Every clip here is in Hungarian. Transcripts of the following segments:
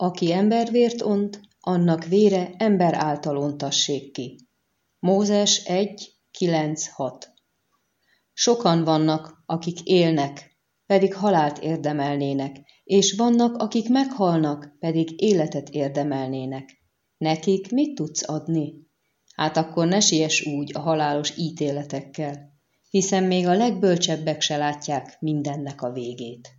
Aki embervért ont, annak vére ember által ontassék ki. Mózes 1, 9, 6 Sokan vannak, akik élnek, pedig halált érdemelnének, és vannak, akik meghalnak, pedig életet érdemelnének. Nekik mit tudsz adni? Hát akkor ne siess úgy a halálos ítéletekkel, hiszen még a legbölcsebbek se látják mindennek a végét.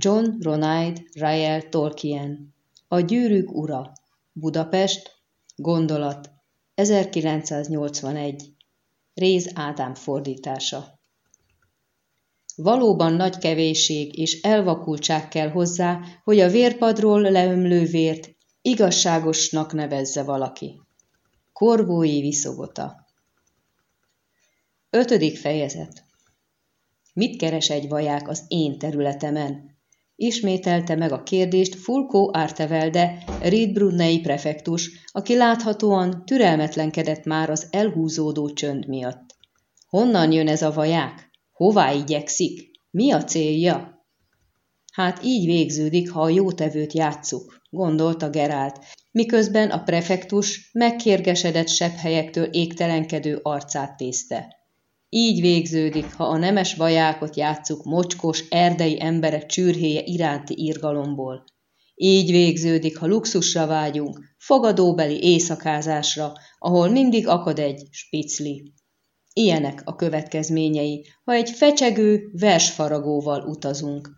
John Ronald Ryle Tolkien. A gyűrűk ura. Budapest. Gondolat. 1981 Réz Ádám fordítása. Valóban nagy kevésség és elvakultság kell hozzá, hogy a vérpadról leömlő vért igazságosnak nevezze valaki. Korvói viszogota. Ötödik fejezet. Mit keres egy vaják az én területemen? Ismételte meg a kérdést Fulkó Ártevelde, Riedbrunnei prefektus, aki láthatóan türelmetlenkedett már az elhúzódó csönd miatt. Honnan jön ez a vaják? Hová igyekszik? Mi a célja? Hát így végződik, ha a jótevőt játsszuk, gondolta Gerált, miközben a prefektus megkérgesedett sebb helyektől égtelenkedő arcát tészte. Így végződik, ha a nemes vajákot játszuk mocskos, erdei emberek csürhéje iránti irgalomból. Így végződik, ha luxusra vágyunk, fogadóbeli éjszakázásra, ahol mindig akad egy spicli. Ilyenek a következményei, ha egy fecsegő versfaragóval utazunk.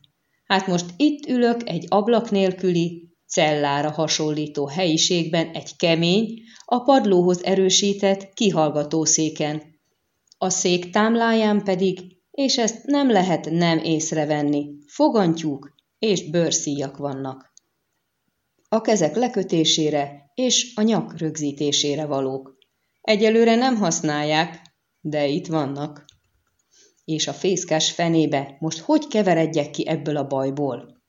Hát most itt ülök egy ablak nélküli, cellára hasonlító helyiségben egy kemény, a padlóhoz erősített kihallgatószéken, a szék támláján pedig, és ezt nem lehet nem észrevenni, fogantyúk és bőrszíjak vannak. A kezek lekötésére és a nyak rögzítésére valók. Egyelőre nem használják, de itt vannak. És a fészkás fenébe most hogy keveredjek ki ebből a bajból?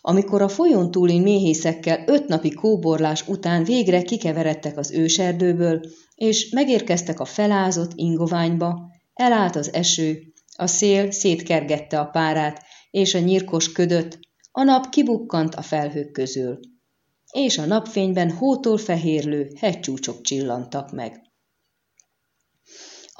Amikor a folyón túli méhészekkel öt napi kóborlás után végre kikeveredtek az őserdőből, és megérkeztek a felázott ingoványba, elállt az eső, a szél szétkergette a párát, és a nyírkos ködött, a nap kibukkant a felhők közül. És a napfényben hótól fehérlő hegycsúcsok csillantak meg.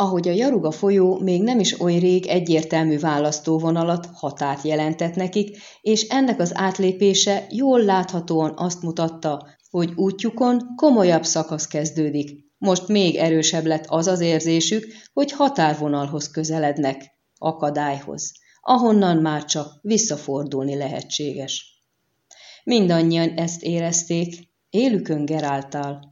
Ahogy a Jaruga folyó még nem is oly rég egyértelmű választóvonalat, határt jelentett nekik, és ennek az átlépése jól láthatóan azt mutatta, hogy útjukon komolyabb szakasz kezdődik, most még erősebb lett az az érzésük, hogy határvonalhoz közelednek, akadályhoz, ahonnan már csak visszafordulni lehetséges. Mindannyian ezt érezték, élükön Geráltál.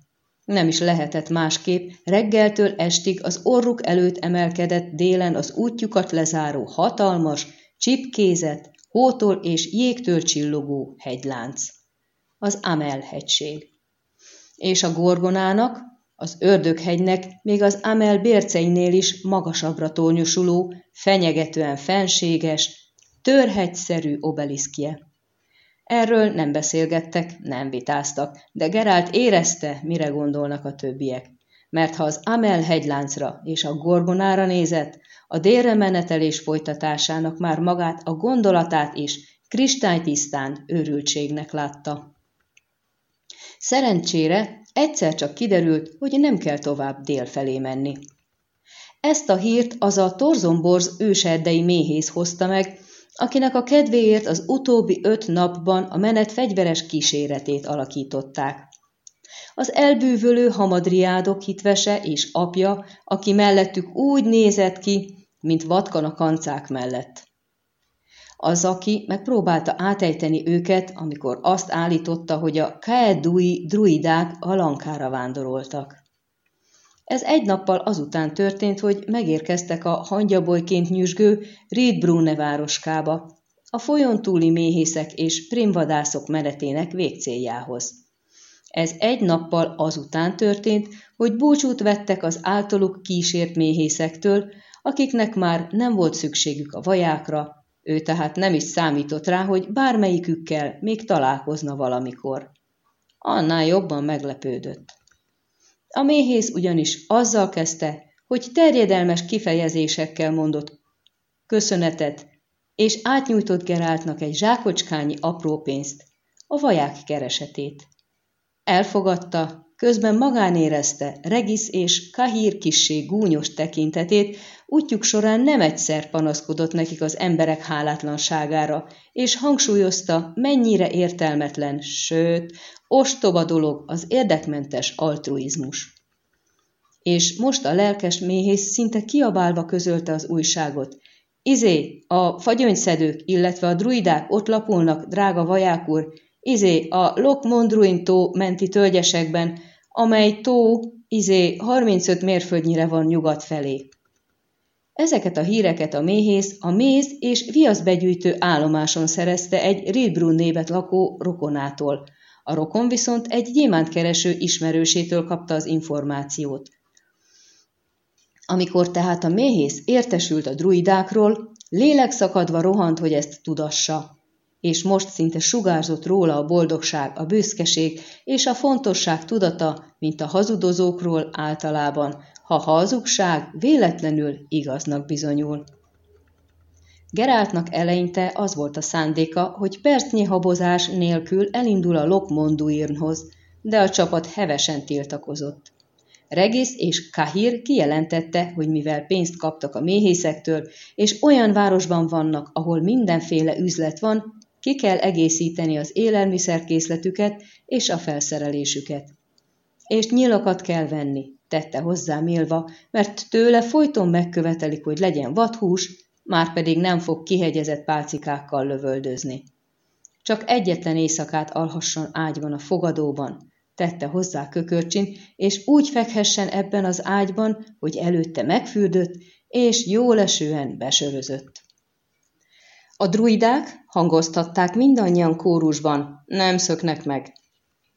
Nem is lehetett másképp, reggeltől estig az orruk előtt emelkedett délen az útjukat lezáró hatalmas, csipkézet, hótól és jégtől csillogó hegylánc. Az Amel hegység. És a gorgonának, az ördöghegynek még az Amel bérceinél is magasabbra tornyosuló, fenyegetően fenséges, törhegyszerű obeliszkje. Erről nem beszélgettek, nem vitáztak, de Gerált érezte, mire gondolnak a többiek. Mert ha az Amel hegyláncra és a Gorgonára nézett, a délre menetelés folytatásának már magát a gondolatát is kristálytisztán őrültségnek látta. Szerencsére egyszer csak kiderült, hogy nem kell tovább dél felé menni. Ezt a hírt az a torzomborz őserdei méhész hozta meg, akinek a kedvéért az utóbbi öt napban a menet fegyveres kíséretét alakították. Az elbűvölő hamadriádok hitvese és apja, aki mellettük úgy nézett ki, mint vatkan a kancák mellett. Az, aki megpróbálta átejteni őket, amikor azt állította, hogy a Kaedui druidák a lankára vándoroltak. Ez egy nappal azután történt, hogy megérkeztek a hangyabolyként nyüzsgő Riedbrunne városkába, a folyón túli méhészek és primvadászok menetének végcéljához. Ez egy nappal azután történt, hogy búcsút vettek az általuk kísért méhészektől, akiknek már nem volt szükségük a vajákra, ő tehát nem is számított rá, hogy bármelyikükkel még találkozna valamikor. Annál jobban meglepődött. A méhész ugyanis azzal kezdte, hogy terjedelmes kifejezésekkel mondott köszönetet, és átnyújtott Geráltnak egy zsákocskányi apró pénzt, a vaják keresetét. Elfogadta, közben magán érezte Regis és Kahír kissé gúnyos tekintetét, útjuk során nem egyszer panaszkodott nekik az emberek hálátlanságára, és hangsúlyozta, mennyire értelmetlen, sőt, ostoba dolog az érdekmentes altruizmus. És most a lelkes méhész szinte kiabálva közölte az újságot. Izé, a fagyöngyszedők, illetve a druidák ott lapulnak, drága vaják úr, izé, a Lokmondruin tó menti tölgyesekben, amely tó, izé, 35 mérföldnyire van nyugat felé. Ezeket a híreket a méhész a méz és viaszbegyűjtő állomáson szerezte egy Riedbrunn névet lakó rokonától. A rokon viszont egy gyémántkereső ismerősétől kapta az információt. Amikor tehát a méhész értesült a druidákról, lélekszakadva rohant, hogy ezt tudassa. És most szinte sugárzott róla a boldogság, a büszkeség és a fontosság tudata, mint a hazudozókról általában, ha hazugság véletlenül igaznak bizonyul. Geráltnak eleinte az volt a szándéka, hogy percnyi habozás nélkül elindul a Lokmonduirnhoz, de a csapat hevesen tiltakozott. Regis és Kahir kijelentette, hogy mivel pénzt kaptak a méhészektől, és olyan városban vannak, ahol mindenféle üzlet van, ki kell egészíteni az élelmiszerkészletüket és a felszerelésüket. És nyilakat kell venni, tette hozzá Milva, mert tőle folyton megkövetelik, hogy legyen vadhús, már pedig nem fog kihegyezett pálcikákkal lövöldözni. Csak egyetlen éjszakát alhasson ágyban a fogadóban, tette hozzá kökörcsin, és úgy fekhessen ebben az ágyban, hogy előtte megfürdött, és jól esően besörözött. A druidák hangoztatták mindannyian kórusban, nem szöknek meg.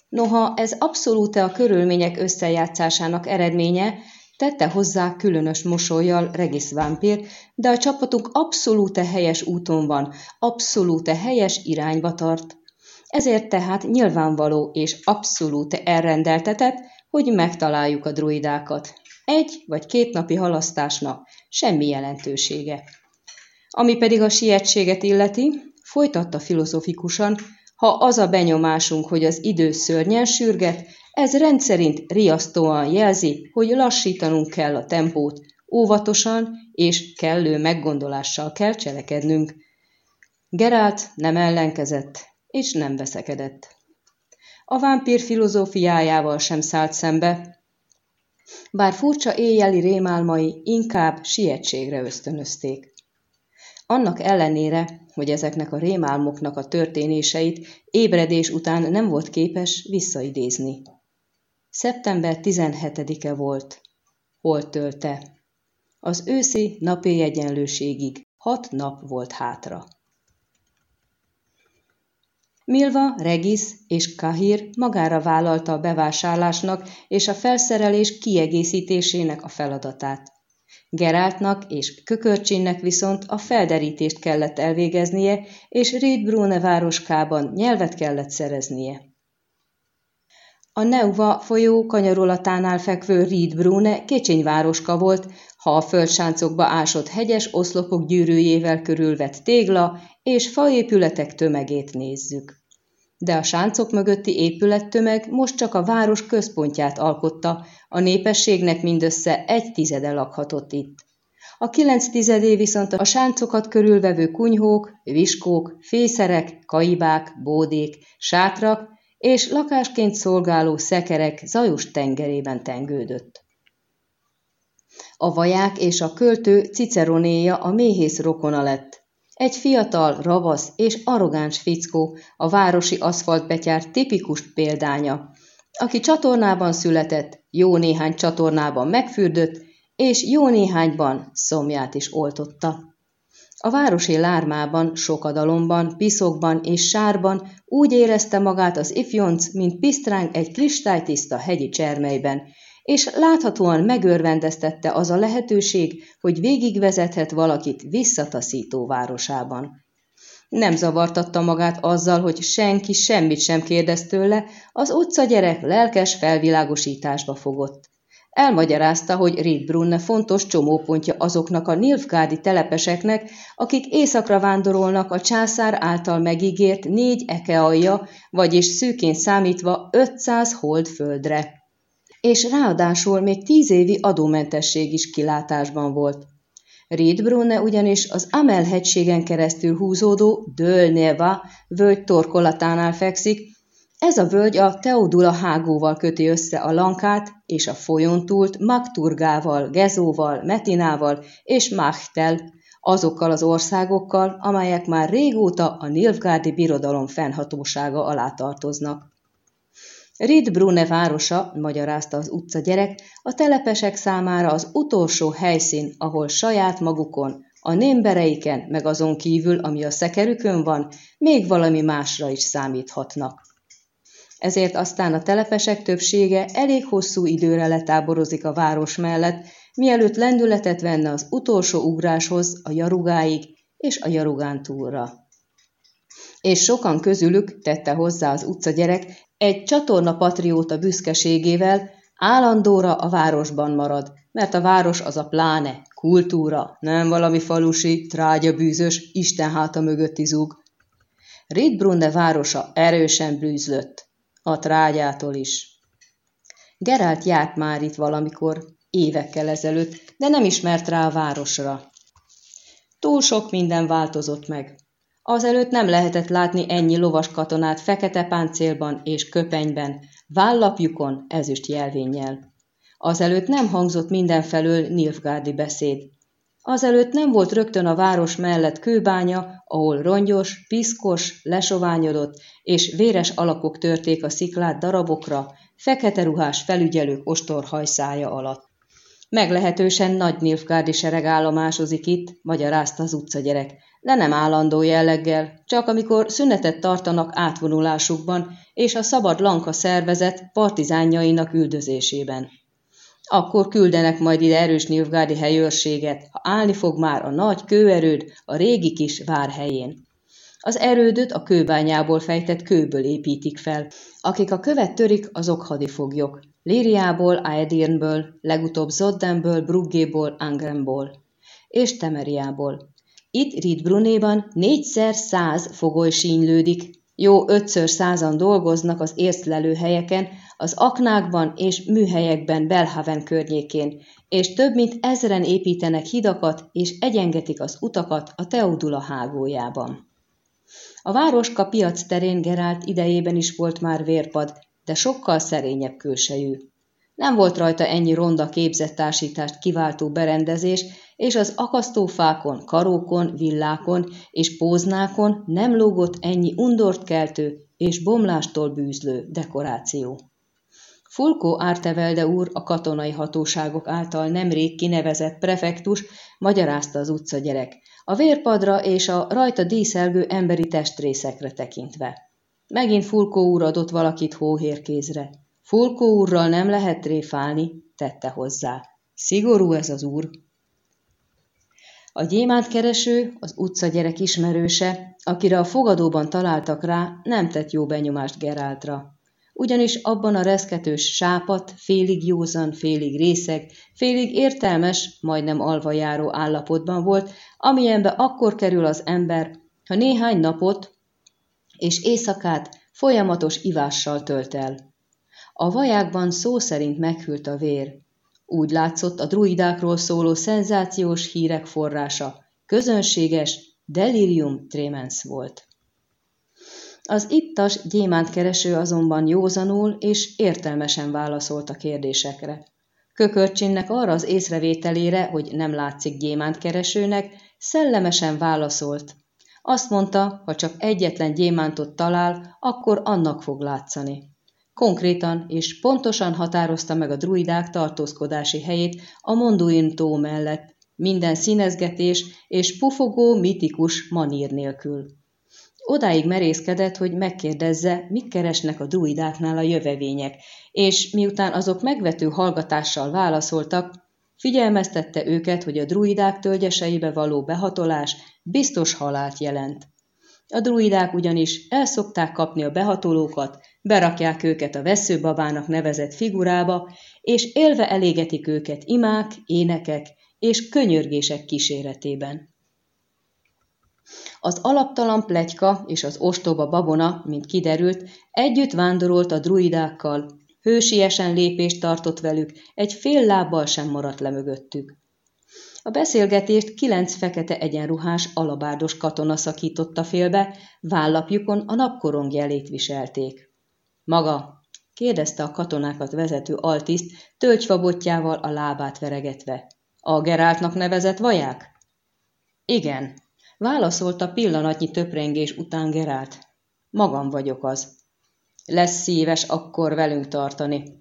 Noha ez abszolút a körülmények összejátszásának eredménye, tette hozzá különös mosolyjal Regis Vámpír, de a csapatunk abszolút helyes úton van, abszolút helyes irányba tart. Ezért tehát nyilvánvaló és abszolút elrendeltetett, hogy megtaláljuk a druidákat. Egy vagy két napi halasztásnak semmi jelentősége. Ami pedig a sietséget illeti, folytatta filozofikusan, ha az a benyomásunk, hogy az idő szörnyen sürget, ez rendszerint riasztóan jelzi, hogy lassítanunk kell a tempót, óvatosan és kellő meggondolással kell cselekednünk. Gerált nem ellenkezett, és nem veszekedett. A vámpír filozófiájával sem szállt szembe, bár furcsa éjjeli rémálmai inkább sietségre ösztönözték. Annak ellenére, hogy ezeknek a rémálmoknak a történéseit ébredés után nem volt képes visszaidézni. Szeptember 17-e volt. Hol tölte? Az őszi napi egyenlőségig hat nap volt hátra. Milva, Regis és Kahir magára vállalta a bevásárlásnak és a felszerelés kiegészítésének a feladatát. Geráltnak és Kökörcsinnek viszont a felderítést kellett elvégeznie, és Riedbrune városkában nyelvet kellett szereznie. A Neuva folyó kanyarolatánál fekvő Riedbrune városka volt, ha a földsáncokba ásott hegyes oszlopok gyűrűjével körülvett tégla és faépületek tömegét nézzük. De a sáncok mögötti épülettömeg most csak a város központját alkotta, a népességnek mindössze egy tizede lakhatott itt. A kilenc tizedé viszont a sáncokat körülvevő kunyhók, viskók, fészerek, kaibák, bódék, sátrak és lakásként szolgáló szekerek zajos tengerében tengődött. A vaják és a költő Ciceronéja a méhész rokona lett. Egy fiatal, ravasz és arrogáns fickó, a városi aszfaltbetyár tipikus példánya, aki csatornában született, jó néhány csatornában megfürdött, és jó néhányban szomját is oltotta. A városi lármában, sokadalomban, piszokban és sárban úgy érezte magát az ifjonc, mint pisztránk egy kristálytiszta hegyi csermelyben, és láthatóan megörvendeztette az a lehetőség, hogy végigvezethet valakit visszataszító városában. Nem zavartatta magát azzal, hogy senki semmit sem kérdez tőle, az utca gyerek lelkes felvilágosításba fogott. Elmagyarázta, hogy Riedbrunne fontos csomópontja azoknak a nilfgárdi telepeseknek, akik északra vándorolnak a császár által megígért négy ekealja, vagyis szűkén számítva 500 holdföldre. És ráadásul még tíz évi adómentesség is kilátásban volt. Riedbrunne ugyanis az Amel hegységen keresztül húzódó Dölneva völgy torkolatánál fekszik, ez a völgy a Teodula hágóval köti össze a Lankát és a folyón Magturgával, Gezóval, Metinával és Machtel, azokkal az országokkal, amelyek már régóta a Nilfgárdi Birodalom fennhatósága alá tartoznak. Riedbrunne városa, magyarázta az utca gyerek, a telepesek számára az utolsó helyszín, ahol saját magukon, a némbereiken, meg azon kívül, ami a szekerükön van, még valami másra is számíthatnak ezért aztán a telepesek többsége elég hosszú időre letáborozik a város mellett, mielőtt lendületet venne az utolsó ugráshoz a jarugáig és a jarugán túlra. És sokan közülük, tette hozzá az utcagyerek, egy csatorna patrióta büszkeségével állandóra a városban marad, mert a város az a pláne, kultúra, nem valami falusi, trágyabűzös, Isten háta mögötti zúg. Riedbrunne városa erősen bűzlött a trágyától is. Gerált járt már itt valamikor, évekkel ezelőtt, de nem ismert rá a városra. Túl sok minden változott meg. Azelőtt nem lehetett látni ennyi lovas katonát fekete páncélban és köpenyben, vállapjukon ezüst jelvénnyel. Azelőtt nem hangzott mindenfelől Nilfgárdi beszéd. Azelőtt nem volt rögtön a város mellett kőbánya, ahol rongyos, piszkos, lesoványodott és véres alakok törték a sziklát darabokra, fekete ruhás felügyelők ostorhajszája alatt. Meglehetősen nagy nilfgárdi sereg állomásozik itt, magyarázta az utcagyerek, de nem állandó jelleggel, csak amikor szünetet tartanak átvonulásukban és a szabad lanka szervezet partizánjainak üldözésében. Akkor küldenek majd ide erős nilfgárdi helyőrséget, ha állni fog már a nagy kőerőd a régi kis vár helyén. Az erődöt a kőbányából fejtett kőből építik fel. Akik a követ törik, azok hadifoglyok. Líriából, Aedirnből, legutóbb Zoddenből, Bruggéból, Angrenból és Temeriából. Itt Riedbrunéban négyszer száz fogoly sínylődik, jó ötször százan dolgoznak az észlelő helyeken, az aknákban és műhelyekben Belhaven környékén, és több mint ezeren építenek hidakat és egyengetik az utakat a Teodula hágójában. A városka piac terén Gerált idejében is volt már vérpad, de sokkal szerényebb külsejű. Nem volt rajta ennyi ronda képzett társítást kiváltó berendezés, és az akasztófákon, karókon, villákon és póznákon nem lógott ennyi undort keltő és bomlástól bűzlő dekoráció. Fulkó Ártevelde úr, a katonai hatóságok által nemrég kinevezett prefektus, magyarázta az utcagyerek, a vérpadra és a rajta díszelgő emberi testrészekre tekintve. Megint Fulkó úr adott valakit hóhérkézre. Fulkó úrral nem lehet tréfálni, tette hozzá. Szigorú ez az úr. A gyémántkereső, az utcagyerek ismerőse, akire a fogadóban találtak rá, nem tett jó benyomást Geráltra ugyanis abban a reszketős sápat, félig józan, félig részeg, félig értelmes, majdnem alvajáró állapotban volt, amilyenbe akkor kerül az ember, ha néhány napot és éjszakát folyamatos ivással tölt el. A vajákban szó szerint meghűlt a vér. Úgy látszott a druidákról szóló szenzációs hírek forrása, közönséges delirium tremens volt. Az ittas gyémántkereső azonban józanul és értelmesen válaszolt a kérdésekre. Kökörcsinnek arra az észrevételére, hogy nem látszik gyémántkeresőnek, szellemesen válaszolt. Azt mondta, ha csak egyetlen gyémántot talál, akkor annak fog látszani. Konkrétan és pontosan határozta meg a druidák tartózkodási helyét a Monduin tó mellett, minden színezgetés és pufogó mitikus manír nélkül. Odáig merészkedett, hogy megkérdezze, mit keresnek a druidáknál a jövevények, és miután azok megvető hallgatással válaszoltak, figyelmeztette őket, hogy a druidák tölgyeseibe való behatolás biztos halált jelent. A druidák ugyanis el szokták kapni a behatolókat, berakják őket a veszőbabának nevezett figurába, és élve elégetik őket imák, énekek és könyörgések kíséretében. Az alaptalan plegyka és az ostoba babona, mint kiderült, együtt vándorolt a druidákkal, hősiesen lépést tartott velük, egy fél lábbal sem maradt le mögöttük. A beszélgetést kilenc fekete egyenruhás alabárdos katona szakította félbe, vállapjukon a napkorong jelét viselték. Maga, kérdezte a katonákat vezető altiszt, tölgyfabotjával a lábát veregetve. A Geráltnak nevezett vaják? Igen, válaszolta pillanatnyi töprengés után Gerált. Magam vagyok az. Lesz szíves akkor velünk tartani.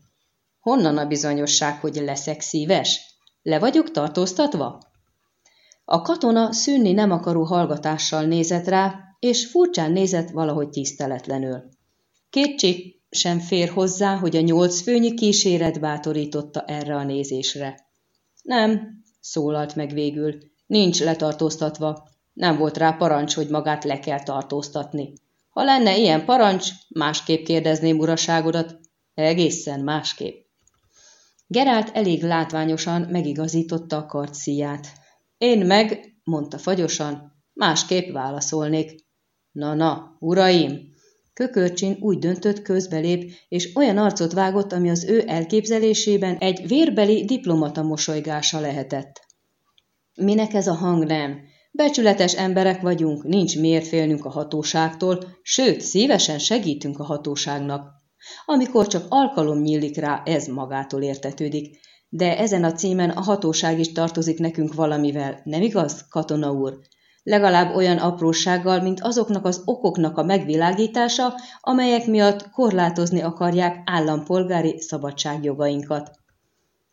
Honnan a bizonyosság, hogy leszek szíves? Le vagyok tartóztatva? A katona szűnni nem akaró hallgatással nézett rá, és furcsán nézett valahogy tiszteletlenül. Kétség sem fér hozzá, hogy a nyolc főnyi kíséret bátorította erre a nézésre. Nem, szólalt meg végül, nincs letartóztatva. Nem volt rá parancs, hogy magát le kell tartóztatni. Ha lenne ilyen parancs, másképp kérdezném uraságodat, egészen másképp. Gerált elég látványosan megigazította a kartszíját. Én meg, mondta fagyosan, másképp válaszolnék. Na-na, uraim! Kökörcsin úgy döntött közbelép, és olyan arcot vágott, ami az ő elképzelésében egy vérbeli diplomata mosolygása lehetett. Minek ez a hang nem? Becsületes emberek vagyunk, nincs miért félnünk a hatóságtól, sőt, szívesen segítünk a hatóságnak. Amikor csak alkalom nyílik rá, ez magától értetődik. De ezen a címen a hatóság is tartozik nekünk valamivel, nem igaz, katona úr? Legalább olyan aprósággal, mint azoknak az okoknak a megvilágítása, amelyek miatt korlátozni akarják állampolgári szabadságjogainkat.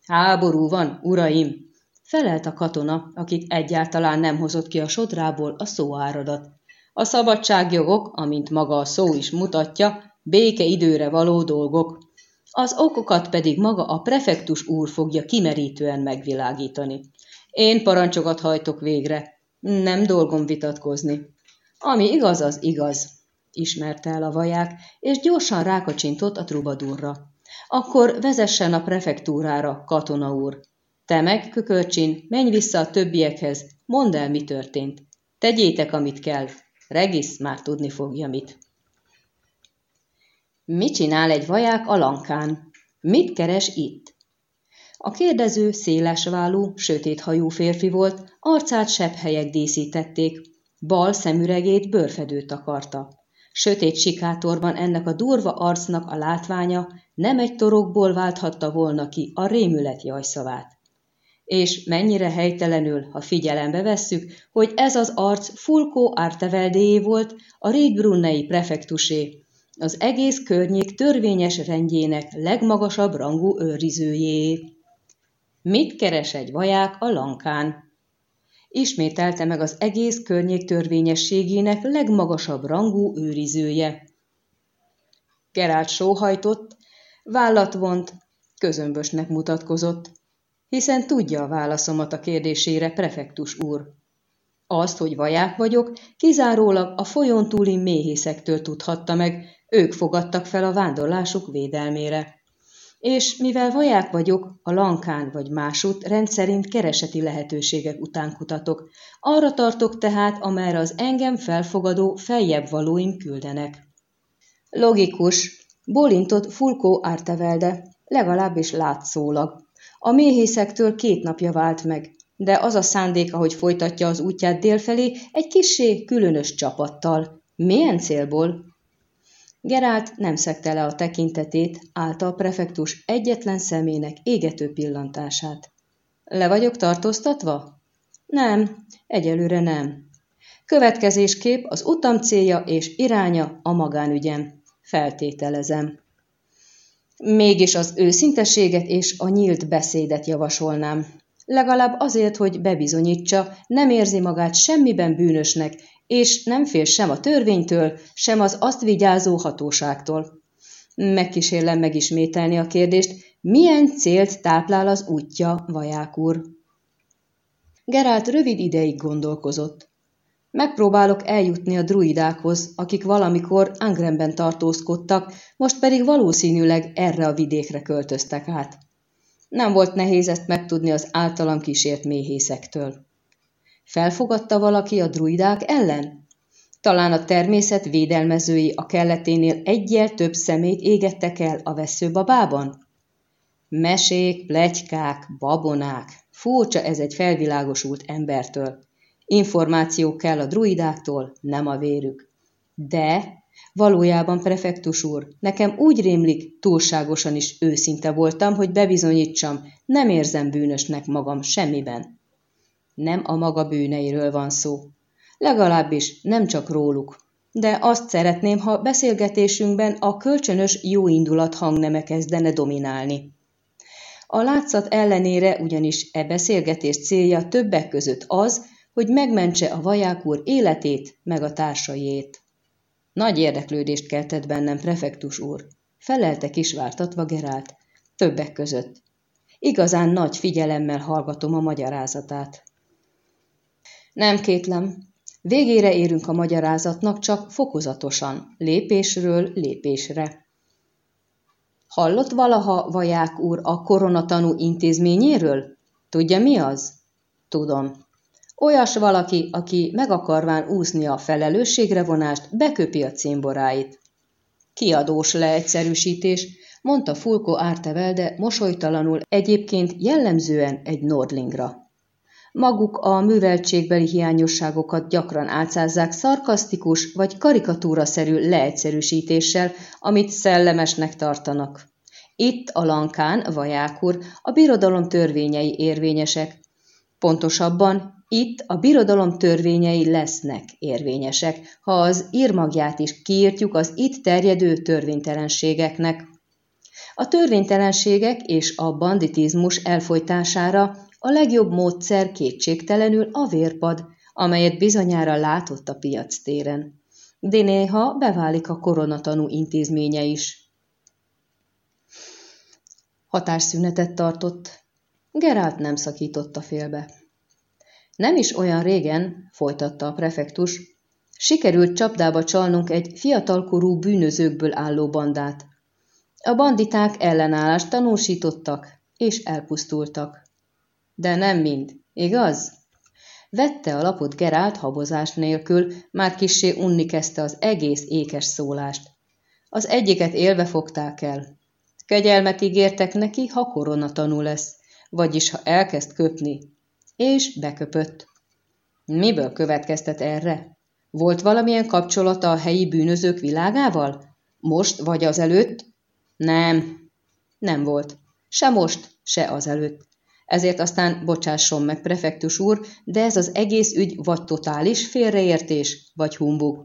Háború van, uraim! Felelt a katona, akit egyáltalán nem hozott ki a sodrából a szóáradat. A szabadságjogok, amint maga a szó is mutatja, béke időre való dolgok. Az okokat pedig maga a prefektus úr fogja kimerítően megvilágítani. Én parancsokat hajtok végre, nem dolgom vitatkozni. Ami igaz, az igaz, ismerte el a vaják, és gyorsan rákacsintott a trubadurra. Akkor vezessen a prefektúrára, katona úr. Te meg, kökörcsin, menj vissza a többiekhez, mondd el, mi történt. Tegyétek, amit kell. Regis már tudni fogja mit. Mit csinál egy vaják a lankán? Mit keres itt? A kérdező szélesválú, sötéthajú férfi volt, arcát sebb helyek díszítették, bal szemüregét bőrfedőt akarta. Sötét sikátorban ennek a durva arcnak a látványa nem egy torokból válthatta volna ki a rémület jajszavát. És mennyire helytelenül, ha figyelembe vesszük, hogy ez az arc Fulkó Árteveldéjé volt, a Régbrunnei prefektusé, az egész környék törvényes rendjének legmagasabb rangú őrizőjé. Mit keres egy vaják a lankán? Ismételte meg az egész környék törvényességének legmagasabb rangú őrizője. Gerált sóhajtott, vállat vont, közömbösnek mutatkozott, hiszen tudja a válaszomat a kérdésére, prefektus úr. Azt, hogy vaják vagyok, kizárólag a folyón túli méhészektől tudhatta meg, ők fogadtak fel a vándorlásuk védelmére és mivel vaják vagyok, a lankán vagy másút rendszerint kereseti lehetőségek után kutatok. Arra tartok tehát, amerre az engem felfogadó feljebb valóim küldenek. Logikus, bólintott Fulkó Ártevelde, legalábbis látszólag. A méhészektől két napja vált meg, de az a szándéka, hogy folytatja az útját délfelé egy kissé különös csapattal. Milyen célból? Gerált nem szekte le a tekintetét, állta a prefektus egyetlen szemének égető pillantását. Le vagyok tartóztatva? Nem, egyelőre nem. Következésképp az utam célja és iránya a magánügyem. Feltételezem. Mégis az őszinteséget és a nyílt beszédet javasolnám. Legalább azért, hogy bebizonyítsa, nem érzi magát semmiben bűnösnek, és nem fél sem a törvénytől, sem az azt vigyázó hatóságtól. Megkísérlem megismételni a kérdést, milyen célt táplál az útja, vaják úr? Gerált rövid ideig gondolkozott. Megpróbálok eljutni a druidákhoz, akik valamikor Angrenben tartózkodtak, most pedig valószínűleg erre a vidékre költöztek át. Nem volt nehéz ezt megtudni az általam kísért méhészektől. Felfogadta valaki a druidák ellen? Talán a természet védelmezői a kelleténél egyel több szemét égettek el a veszőbabában? Mesék, plegykák, babonák. Furcsa ez egy felvilágosult embertől. Információ kell a druidáktól, nem a vérük. De valójában, prefektus úr, nekem úgy rémlik, túlságosan is őszinte voltam, hogy bebizonyítsam, nem érzem bűnösnek magam semmiben. Nem a maga bűneiről van szó. Legalábbis nem csak róluk. De azt szeretném, ha beszélgetésünkben a kölcsönös jóindulat hangneme kezdene dominálni. A látszat ellenére ugyanis e beszélgetés célja többek között az, hogy megmentse a vaják úr életét meg a társaiét. Nagy érdeklődést keltett bennem, prefektus úr, felelte kisvártatva Gerált, többek között. Igazán nagy figyelemmel hallgatom a magyarázatát. Nem kétlem, végére érünk a magyarázatnak csak fokozatosan, lépésről lépésre. Hallott valaha vaják úr a koronatanú intézményéről? Tudja mi az? Tudom. Olyas valaki, aki meg akarván úszni a felelősségre vonást, beköpi a címboráit. Kiadós leegyszerűsítés, mondta Fulko Ártevelde mosolytalanul egyébként jellemzően egy Nordlingra. Maguk a műveltségbeli hiányosságokat gyakran álcázzák szarkasztikus vagy karikatúraszerű leegyszerűsítéssel, amit szellemesnek tartanak. Itt a lankán, vajákur, a birodalom törvényei érvényesek. Pontosabban itt a birodalom törvényei lesznek érvényesek, ha az írmagját is kiírtjuk az itt terjedő törvénytelenségeknek. A törvénytelenségek és a banditizmus elfolytására a legjobb módszer kétségtelenül a vérpad, amelyet bizonyára látott a piac téren. De néha beválik a koronatanú intézménye is. Hatásszünetet tartott. Gerált nem szakította félbe. Nem is olyan régen, folytatta a prefektus, sikerült csapdába csalnunk egy fiatalkorú bűnözőkből álló bandát. A banditák ellenállást tanúsítottak, és elpusztultak. De nem mind, igaz? Vette a lapot Gerált habozás nélkül, már kissé unni kezdte az egész ékes szólást. Az egyiket élve fogták el. Kegyelmet ígértek neki, ha koronatanú lesz, vagyis ha elkezd köpni, és beköpött. Miből következtet erre? Volt valamilyen kapcsolata a helyi bűnözők világával? Most vagy az előtt? Nem, nem volt. Se most, se az előtt. Ezért aztán bocsásson meg, prefektus úr, de ez az egész ügy vagy totális félreértés, vagy humbug,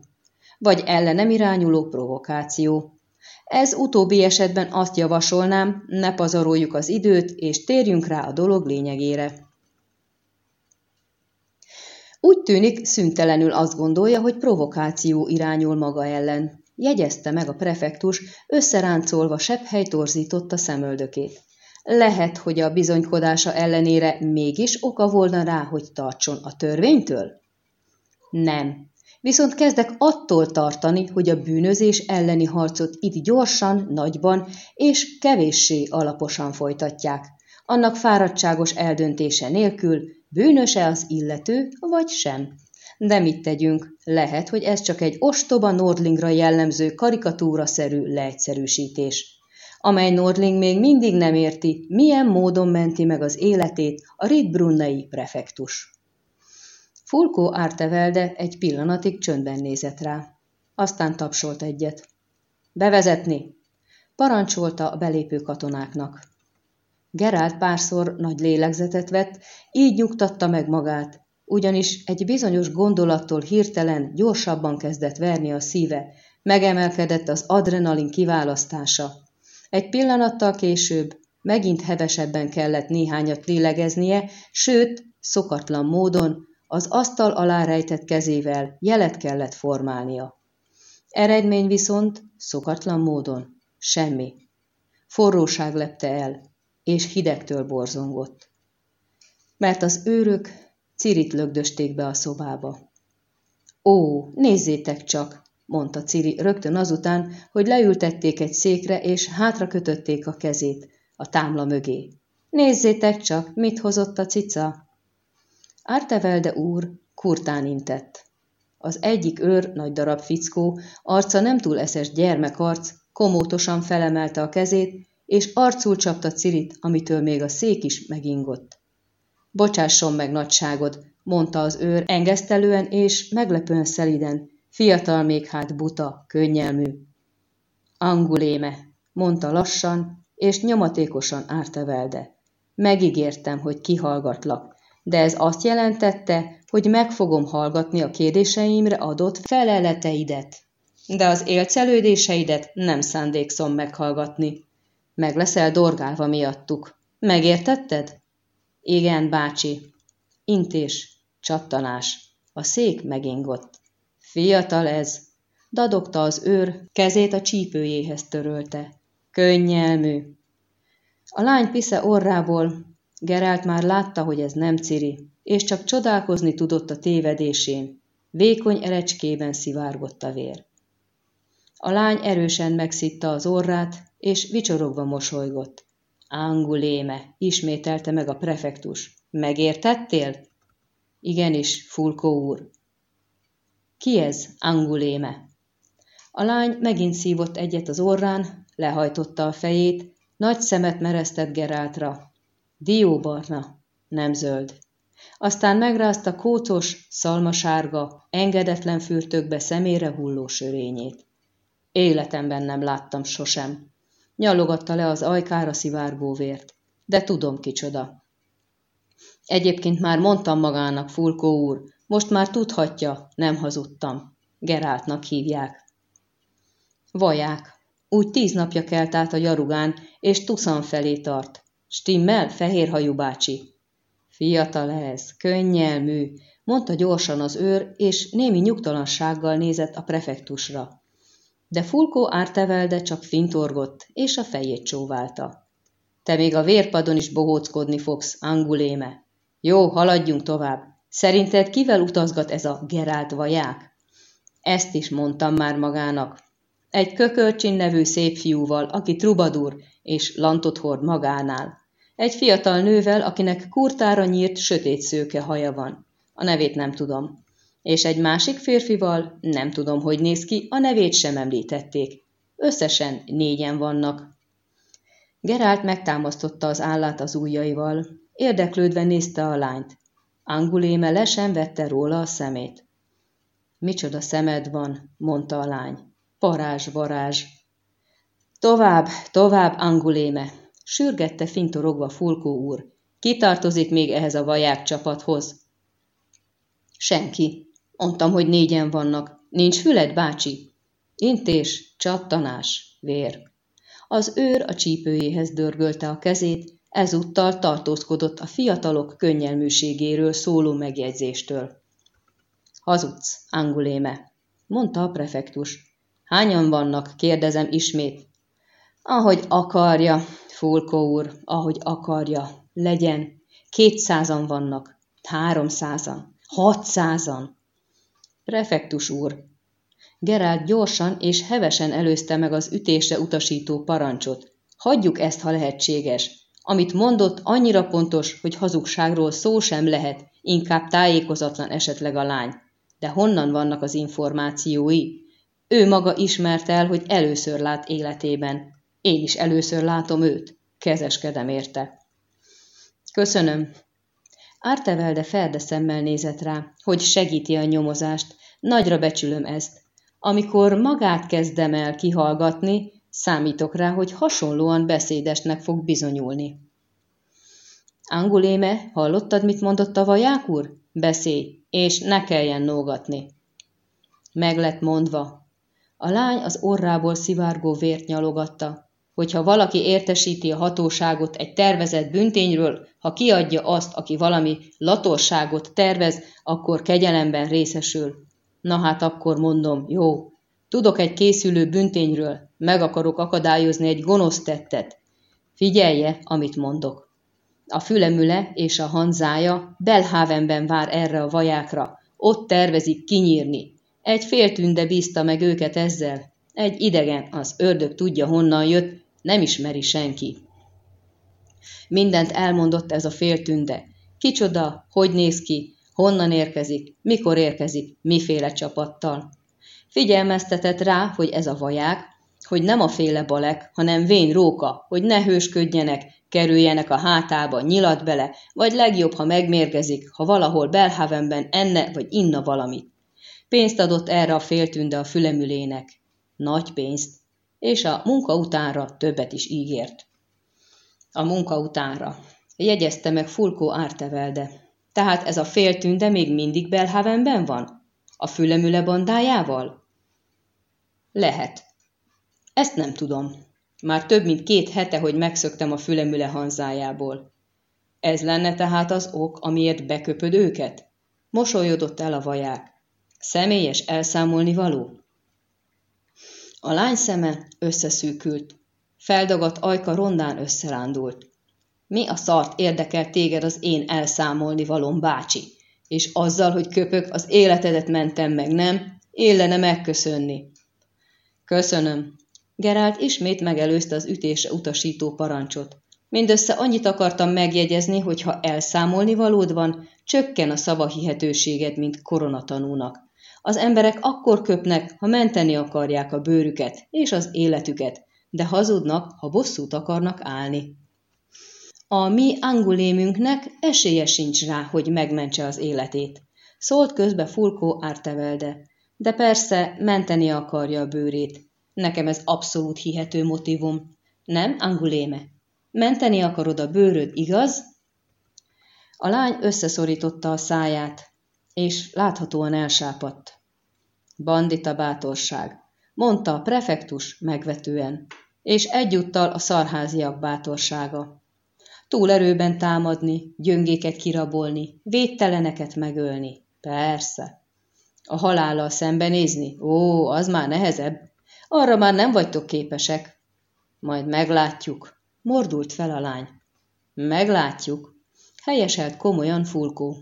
vagy ellenem irányuló provokáció. Ez utóbbi esetben azt javasolnám, ne pazaroljuk az időt, és térjünk rá a dolog lényegére. Úgy tűnik, szüntelenül azt gondolja, hogy provokáció irányul maga ellen. Jegyezte meg a prefektus, összeráncolva sepphely torzította szemöldökét. Lehet, hogy a bizonykodása ellenére mégis oka volna rá, hogy tartson a törvénytől? Nem. Viszont kezdek attól tartani, hogy a bűnözés elleni harcot itt gyorsan, nagyban és kevéssé alaposan folytatják. Annak fáradtságos eldöntése nélkül, Bűnöse az illető, vagy sem? De mit tegyünk? Lehet, hogy ez csak egy ostoba Nordlingra jellemző karikatúra-szerű leegyszerűsítés, amely Nordling még mindig nem érti, milyen módon menti meg az életét a Rittbrunnei prefektus. Fulkó Ártevelde egy pillanatig csöndben nézett rá. Aztán tapsolt egyet. Bevezetni! Parancsolta a belépő katonáknak. Gerált párszor nagy lélegzetet vett, így nyugtatta meg magát, ugyanis egy bizonyos gondolattól hirtelen gyorsabban kezdett verni a szíve, megemelkedett az adrenalin kiválasztása. Egy pillanattal később megint hevesebben kellett néhányat lélegeznie, sőt, szokatlan módon az asztal alá rejtett kezével jelet kellett formálnia. Eredmény viszont szokatlan módon semmi. Forróság lepte el, és hidegtől borzongott. Mert az őrök cirit lögdösték be a szobába. Ó, nézzétek csak, mondta Ciri rögtön azután, hogy leültették egy székre, és hátra kötötték a kezét a támla mögé. Nézzétek csak, mit hozott a cica! Ártevelde úr kurtán intett. Az egyik őr, nagy darab fickó, arca nem túl eszes gyermekarc, komótosan felemelte a kezét, és arcul csapta Cirit, amitől még a szék is megingott. Bocsásson meg nagyságod, mondta az őr engesztelően és meglepően szeliden, fiatal még hát buta, könnyelmű. Anguléme, mondta lassan, és nyomatékosan ártevelde. Megígértem, hogy kihallgatlak, de ez azt jelentette, hogy meg fogom hallgatni a kérdéseimre adott feleleteidet. De az élcelődéseidet nem szándékszom meghallgatni. Meg leszel dorgálva miattuk. Megértetted? Igen, bácsi. Intés, csattanás. A szék megingott. Fiatal ez. Dadogta az őr, kezét a csípőjéhez törölte. Könnyelmű. A lány pisze orrából Gerált már látta, hogy ez nem Ciri, és csak csodálkozni tudott a tévedésén. Vékony erecskében szivárgott a vér. A lány erősen megszitta az orrát, és vicsorogva mosolygott. Anguléme, ismételte meg a prefektus. Megértettél? Igenis, Fulkó úr. Ki ez, Anguléme? A lány megint szívott egyet az orrán, lehajtotta a fejét, nagy szemet meresztett Geráltra. Dióbarna, nem zöld. Aztán megrázta kócos, szalmasárga, engedetlen fürtökbe szemére hulló sörényét. Életemben nem láttam sosem. Nyalogatta le az ajkára szivárgó vért. De tudom kicsoda. Egyébként már mondtam magának, Fulkó úr, most már tudhatja, nem hazudtam. Geráltnak hívják. Vaják. Úgy tíz napja kelt át a jarugán, és tuszan felé tart. Stimmel, fehérhajú bácsi? Fiatal ez, könnyelmű, mondta gyorsan az őr, és némi nyugtalansággal nézett a prefektusra. De Fulkó ártevelde csak fintorgott, és a fejét csóválta. Te még a vérpadon is bohóckodni fogsz, anguléme. Jó, haladjunk tovább. Szerinted kivel utazgat ez a Gerált vaják? Ezt is mondtam már magának. Egy kökölcsin nevű szép fiúval, aki trubadur és lantot hord magánál. Egy fiatal nővel, akinek kurtára nyírt sötét szőke haja van. A nevét nem tudom. És egy másik férfival, nem tudom, hogy néz ki, a nevét sem említették. Összesen négyen vannak. Gerált megtámasztotta az állát az ujjaival. Érdeklődve nézte a lányt. Anguléme le sem vette róla a szemét. Micsoda szemed van, mondta a lány. Parázs, varázs. Tovább, tovább, Anguléme, sürgette fintorogva Fulkó úr. Ki tartozik még ehhez a vaják csapathoz? Senki. Mondtam, hogy négyen vannak. Nincs füled, bácsi? Intés, csattanás, vér. Az őr a csípőjéhez dörgölte a kezét, ezúttal tartózkodott a fiatalok könnyelműségéről szóló megjegyzéstől. Hazudsz, Anguléme, mondta a prefektus. Hányan vannak, kérdezem ismét. Ahogy akarja, Fulkó úr, ahogy akarja, legyen. Kétszázan vannak, háromszázan, hatszázan. Prefektus úr. Gerált gyorsan és hevesen előzte meg az ütésre utasító parancsot. Hagyjuk ezt, ha lehetséges. Amit mondott, annyira pontos, hogy hazugságról szó sem lehet, inkább tájékozatlan esetleg a lány. De honnan vannak az információi? Ő maga ismert el, hogy először lát életében. Én is először látom őt. Kezeskedem érte. Köszönöm. Ártevelde ferde szemmel nézett rá, hogy segíti a nyomozást. Nagyra becsülöm ezt. Amikor magát kezdem el kihallgatni, számítok rá, hogy hasonlóan beszédesnek fog bizonyulni. Anguléme, hallottad, mit mondott a vaják úr? Beszélj, és ne kelljen nógatni. Meg lett mondva. A lány az orrából szivárgó vért nyalogatta hogyha valaki értesíti a hatóságot egy tervezett büntényről, ha kiadja azt, aki valami latorságot tervez, akkor kegyelemben részesül. Na hát akkor mondom, jó, tudok egy készülő büntényről, meg akarok akadályozni egy gonosz tettet. Figyelje, amit mondok. A fülemüle és a hanzája Belhavenben vár erre a vajákra. ott tervezik kinyírni. Egy féltünde bízta meg őket ezzel. Egy idegen, az ördög tudja honnan jött, nem ismeri senki. Mindent elmondott ez a féltünde. Kicsoda, hogy néz ki, honnan érkezik, mikor érkezik, miféle csapattal. Figyelmeztetett rá, hogy ez a vaják, hogy nem a féle balek, hanem vén róka, hogy ne hősködjenek, kerüljenek a hátába, nyilat bele, vagy legjobb, ha megmérgezik, ha valahol Belhavenben enne vagy inna valamit. Pénzt adott erre a féltünde a fülemülének. Nagy pénzt. És a munka utánra többet is ígért. A munka utánra. Jegyezte meg Fulkó Ártevelde. Tehát ez a féltünde még mindig Belhavenben van? A fülemüle bandájával? Lehet. Ezt nem tudom. Már több mint két hete, hogy megszöktem a fülemüle hanzájából. Ez lenne tehát az ok, amiért beköpöd őket? Mosolyodott el a vaják. Személyes elszámolni való? A lány szeme összeszűkült. Feldagadt ajka rondán összerándult. Mi a szart érdekel téged az én elszámolni valom, bácsi? És azzal, hogy köpök, az életedet mentem meg, nem? Élene megköszönni. Köszönöm, Gerált ismét megelőzte az ütése utasító parancsot. Mindössze annyit akartam megjegyezni, hogy ha elszámolni valód van, csökken a szava hihetőséged, mint koronatanúnak. Az emberek akkor köpnek, ha menteni akarják a bőrüket és az életüket, de hazudnak, ha bosszút akarnak állni. A mi angulémünknek esélye sincs rá, hogy megmentse az életét. Szólt közbe Fulkó Ártevelde, de persze menteni akarja a bőrét, Nekem ez abszolút hihető motivum. Nem, Anguléme? Menteni akarod a bőröd, igaz? A lány összeszorította a száját, és láthatóan elsápadt. Bandita bátorság, mondta a prefektus megvetően, és egyúttal a szarháziak bátorsága. Túl erőben támadni, gyöngéket kirabolni, védteleneket megölni. Persze. A halállal szembenézni? Ó, az már nehezebb. Arra már nem vagytok képesek. Majd meglátjuk. Mordult fel a lány. Meglátjuk. Helyeselt komolyan Fulkó.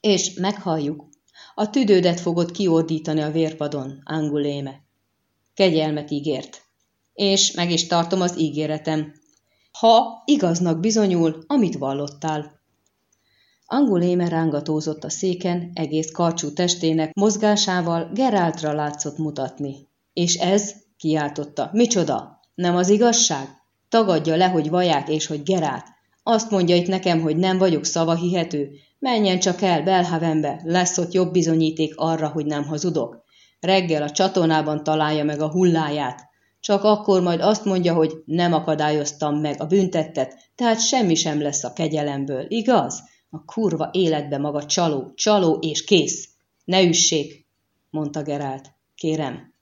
És meghalljuk. A tüdődet fogod kiordítani a vérpadon, Anguléme. Kegyelmet ígért. És meg is tartom az ígéretem. Ha igaznak bizonyul, amit vallottál. Anguléme rángatózott a széken, egész karcsú testének mozgásával Geráltra látszott mutatni. És ez? kiáltotta. Micsoda? Nem az igazság? Tagadja le, hogy vaják és hogy gerát. Azt mondja itt nekem, hogy nem vagyok szavahihető. Menjen csak el Belhavenbe, lesz ott jobb bizonyíték arra, hogy nem hazudok. Reggel a csatornában találja meg a hulláját. Csak akkor majd azt mondja, hogy nem akadályoztam meg a büntettet, tehát semmi sem lesz a kegyelemből, igaz? A kurva életbe maga csaló, csaló és kész. Ne üssék, mondta Gerált. Kérem,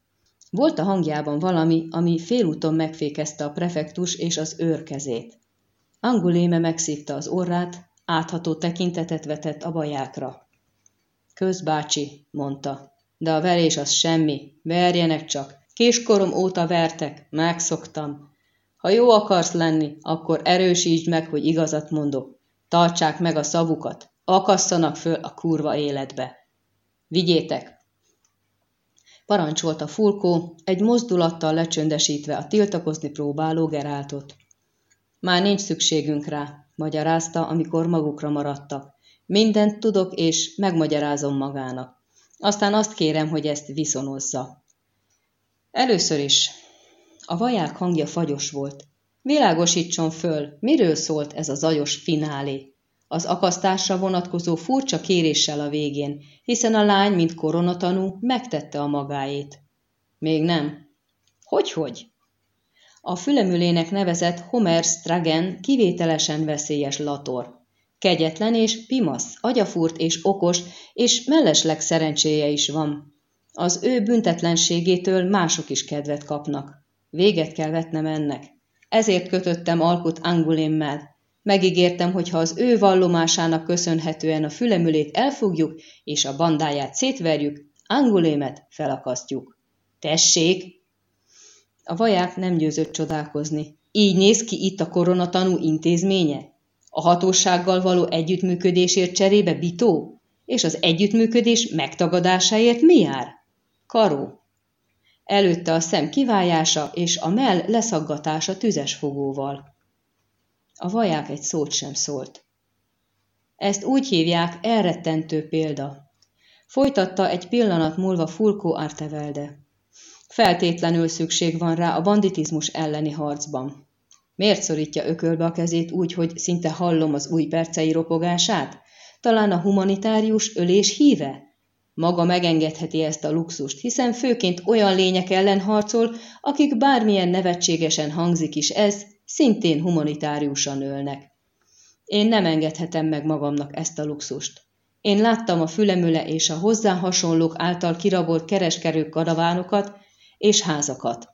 volt a hangjában valami, ami félúton megfékezte a prefektus és az őr kezét. Anguléme megszívta az orrát, átható tekintetet vetett a bajákra. Közbácsi, mondta, de a verés az semmi, verjenek csak. Kiskorom óta vertek, megszoktam. Ha jó akarsz lenni, akkor erősítsd meg, hogy igazat mondok. Tartsák meg a szavukat, akasszanak föl a kurva életbe. Vigyétek, parancsolta Fulkó, egy mozdulattal lecsöndesítve a tiltakozni próbáló Geráltot. Már nincs szükségünk rá, magyarázta, amikor magukra maradtak. Mindent tudok, és megmagyarázom magának. Aztán azt kérem, hogy ezt viszonozza. Először is. A vaják hangja fagyos volt. Világosítson föl, miről szólt ez a zajos finálé az akasztásra vonatkozó furcsa kéréssel a végén, hiszen a lány, mint koronatanú, megtette a magáét. Még nem. Hogy-hogy? A fülemülének nevezett Homer Stragen kivételesen veszélyes lator. Kegyetlen és pimasz, agyafúrt és okos, és mellesleg szerencséje is van. Az ő büntetlenségétől mások is kedvet kapnak. Véget kell vetnem ennek. Ezért kötöttem alkut Angulémmel, Megígértem, hogy ha az ő vallomásának köszönhetően a fülemülét elfogjuk, és a bandáját szétverjük, Angulémet felakasztjuk. Tessék! A vaják nem győzött csodálkozni. Így néz ki itt a koronatanú intézménye? A hatósággal való együttműködésért cserébe bitó? És az együttműködés megtagadásáért mi jár? Karó. Előtte a szem kivájása és a mell leszaggatása tüzes fogóval. A vaják egy szót sem szólt. Ezt úgy hívják elrettentő példa. Folytatta egy pillanat múlva Fulkó Artevelde. Feltétlenül szükség van rá a banditizmus elleni harcban. Miért szorítja ökölbe a kezét úgy, hogy szinte hallom az új percei ropogását? Talán a humanitárius ölés híve? Maga megengedheti ezt a luxust, hiszen főként olyan lények ellen harcol, akik bármilyen nevetségesen hangzik is ez, szintén humanitáriusan ölnek. Én nem engedhetem meg magamnak ezt a luxust. Én láttam a fülemüle és a hozzá hasonlók által kirabolt kereskerők karavánokat és házakat.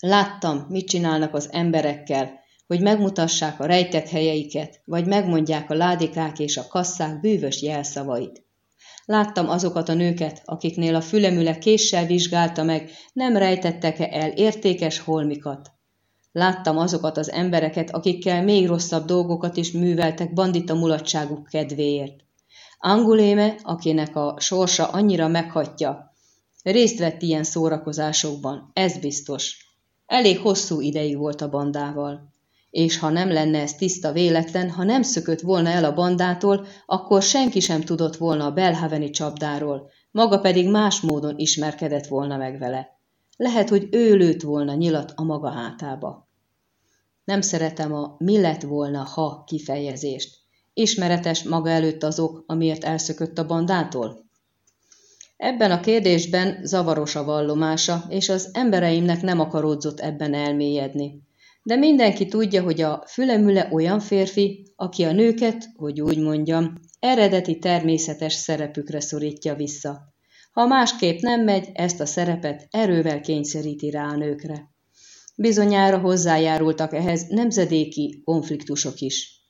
Láttam, mit csinálnak az emberekkel, hogy megmutassák a rejtett helyeiket, vagy megmondják a ládikák és a kasszák bűvös jelszavait. Láttam azokat a nőket, akiknél a fülemüle késsel vizsgálta meg, nem rejtettek-e el értékes holmikat. Láttam azokat az embereket, akikkel még rosszabb dolgokat is műveltek bandita mulatságuk kedvéért. Anguléme, akinek a sorsa annyira meghatja, részt vett ilyen szórakozásokban, ez biztos. Elég hosszú ideig volt a bandával. És ha nem lenne ez tiszta véletlen, ha nem szökött volna el a bandától, akkor senki sem tudott volna a Belhaveni csapdáról, maga pedig más módon ismerkedett volna meg vele. Lehet, hogy ő lőtt volna nyilat a maga hátába. Nem szeretem a mi lett volna, ha kifejezést. Ismeretes maga előtt azok, amiért elszökött a bandától? Ebben a kérdésben zavaros a vallomása, és az embereimnek nem akaródzott ebben elmélyedni. De mindenki tudja, hogy a fülemüle olyan férfi, aki a nőket, hogy úgy mondjam, eredeti természetes szerepükre szorítja vissza. Ha másképp nem megy, ezt a szerepet erővel kényszeríti rá a nőkre. Bizonyára hozzájárultak ehhez nemzedéki konfliktusok is.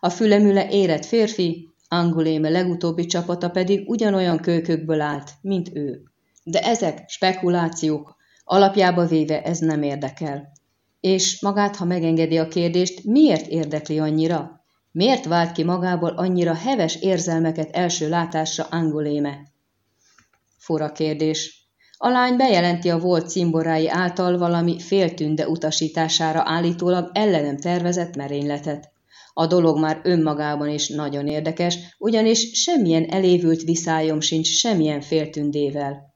A fülemüle érett férfi, Anguléme legutóbbi csapata pedig ugyanolyan kölykökből állt, mint ő. De ezek spekulációk, alapjába véve ez nem érdekel. És magát, ha megengedi a kérdést, miért érdekli annyira? Miért vált ki magából annyira heves érzelmeket első látásra Anguléme? Fura kérdés. A lány bejelenti a volt cimborái által valami féltünde utasítására állítólag ellenem tervezett merényletet. A dolog már önmagában is nagyon érdekes, ugyanis semmilyen elévült viszályom sincs semmilyen féltündével.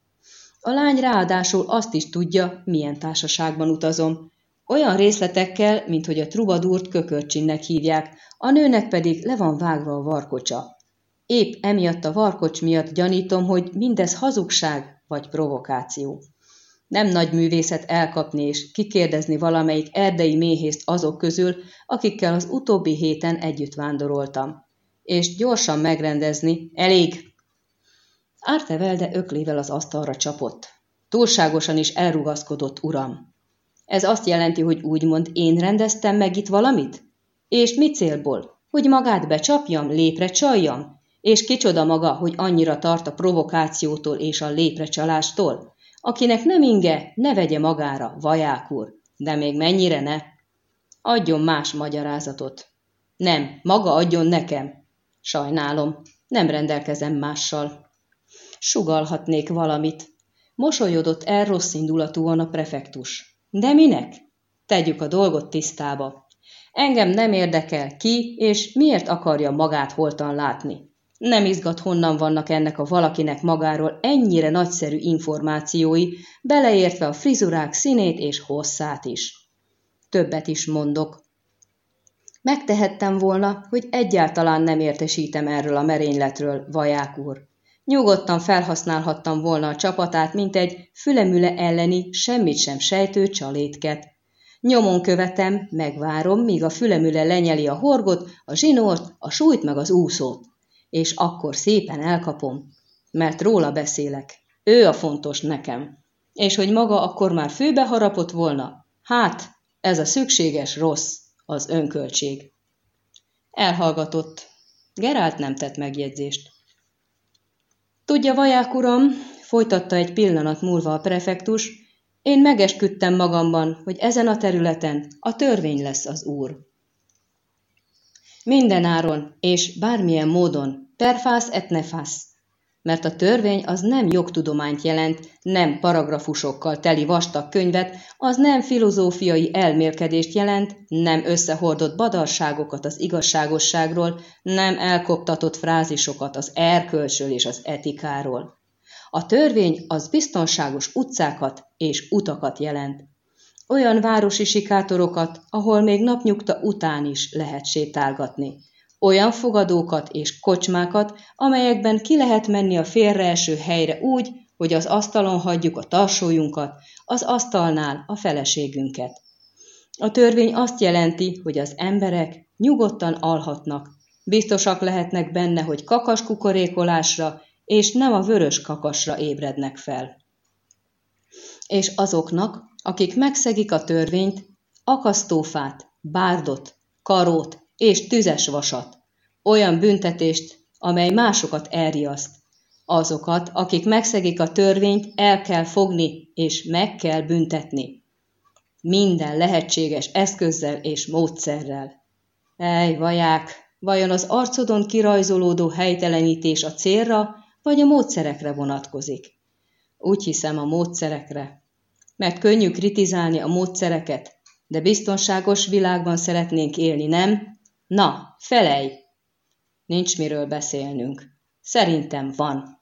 A lány ráadásul azt is tudja, milyen társaságban utazom. Olyan részletekkel, mint hogy a trubadúrt kökörcsinnek hívják, a nőnek pedig le van vágva a varkocsa. Épp emiatt a varkocs miatt gyanítom, hogy mindez hazugság vagy provokáció. Nem nagy művészet elkapni és kikérdezni valamelyik erdei méhészt azok közül, akikkel az utóbbi héten együtt vándoroltam. És gyorsan megrendezni, elég! Ártevelde öklével az asztalra csapott. Túlságosan is elrugaszkodott, uram. Ez azt jelenti, hogy úgymond én rendeztem meg itt valamit? És mi célból? Hogy magát becsapjam, lépre csaljam? És kicsoda maga, hogy annyira tart a provokációtól és a léprecsalástól? Akinek nem inge, ne vegye magára, vaják úr, de még mennyire ne? Adjon más magyarázatot. Nem, maga adjon nekem. Sajnálom, nem rendelkezem mással. Sugalhatnék valamit. Mosolyodott el rossz indulatúan a prefektus. De minek? Tegyük a dolgot tisztába. Engem nem érdekel ki, és miért akarja magát holtan látni. Nem izgat, honnan vannak ennek a valakinek magáról ennyire nagyszerű információi, beleértve a frizurák színét és hosszát is. Többet is mondok. Megtehettem volna, hogy egyáltalán nem értesítem erről a merényletről, vaják úr. Nyugodtan felhasználhattam volna a csapatát, mint egy fülemüle elleni, semmit sem sejtő csalétket. Nyomon követem, megvárom, míg a fülemüle lenyeli a horgot, a zsinort, a súlyt meg az úszót és akkor szépen elkapom, mert róla beszélek. Ő a fontos nekem. És hogy maga akkor már főbe harapott volna? Hát, ez a szükséges rossz, az önköltség. Elhallgatott. Gerált nem tett megjegyzést. Tudja, vaják uram, folytatta egy pillanat múlva a prefektus, én megesküdtem magamban, hogy ezen a területen a törvény lesz az úr. Minden áron és bármilyen módon perfász et nefász, mert a törvény az nem jogtudományt jelent, nem paragrafusokkal teli vastag könyvet, az nem filozófiai elmélkedést jelent, nem összehordott badarságokat az igazságosságról, nem elkoptatott frázisokat az erkölcsről és az etikáról. A törvény az biztonságos utcákat és utakat jelent. Olyan városi sikátorokat, ahol még napnyugta után is lehet sétálgatni olyan fogadókat és kocsmákat, amelyekben ki lehet menni a félreeső helyre úgy, hogy az asztalon hagyjuk a tarsójunkat, az asztalnál a feleségünket. A törvény azt jelenti, hogy az emberek nyugodtan alhatnak, biztosak lehetnek benne, hogy kakas kukorékolásra és nem a vörös kakasra ébrednek fel. És azoknak, akik megszegik a törvényt, akasztófát, bárdot, karót és tüzes vasat, olyan büntetést, amely másokat elriaszt. Azokat, akik megszegik a törvényt, el kell fogni és meg kell büntetni. Minden lehetséges eszközzel és módszerrel. Ej, vaják, vajon az arcodon kirajzolódó helytelenítés a célra, vagy a módszerekre vonatkozik? Úgy hiszem a módszerekre. Mert könnyű kritizálni a módszereket, de biztonságos világban szeretnénk élni, nem? Na, felej! Nincs miről beszélnünk. Szerintem van.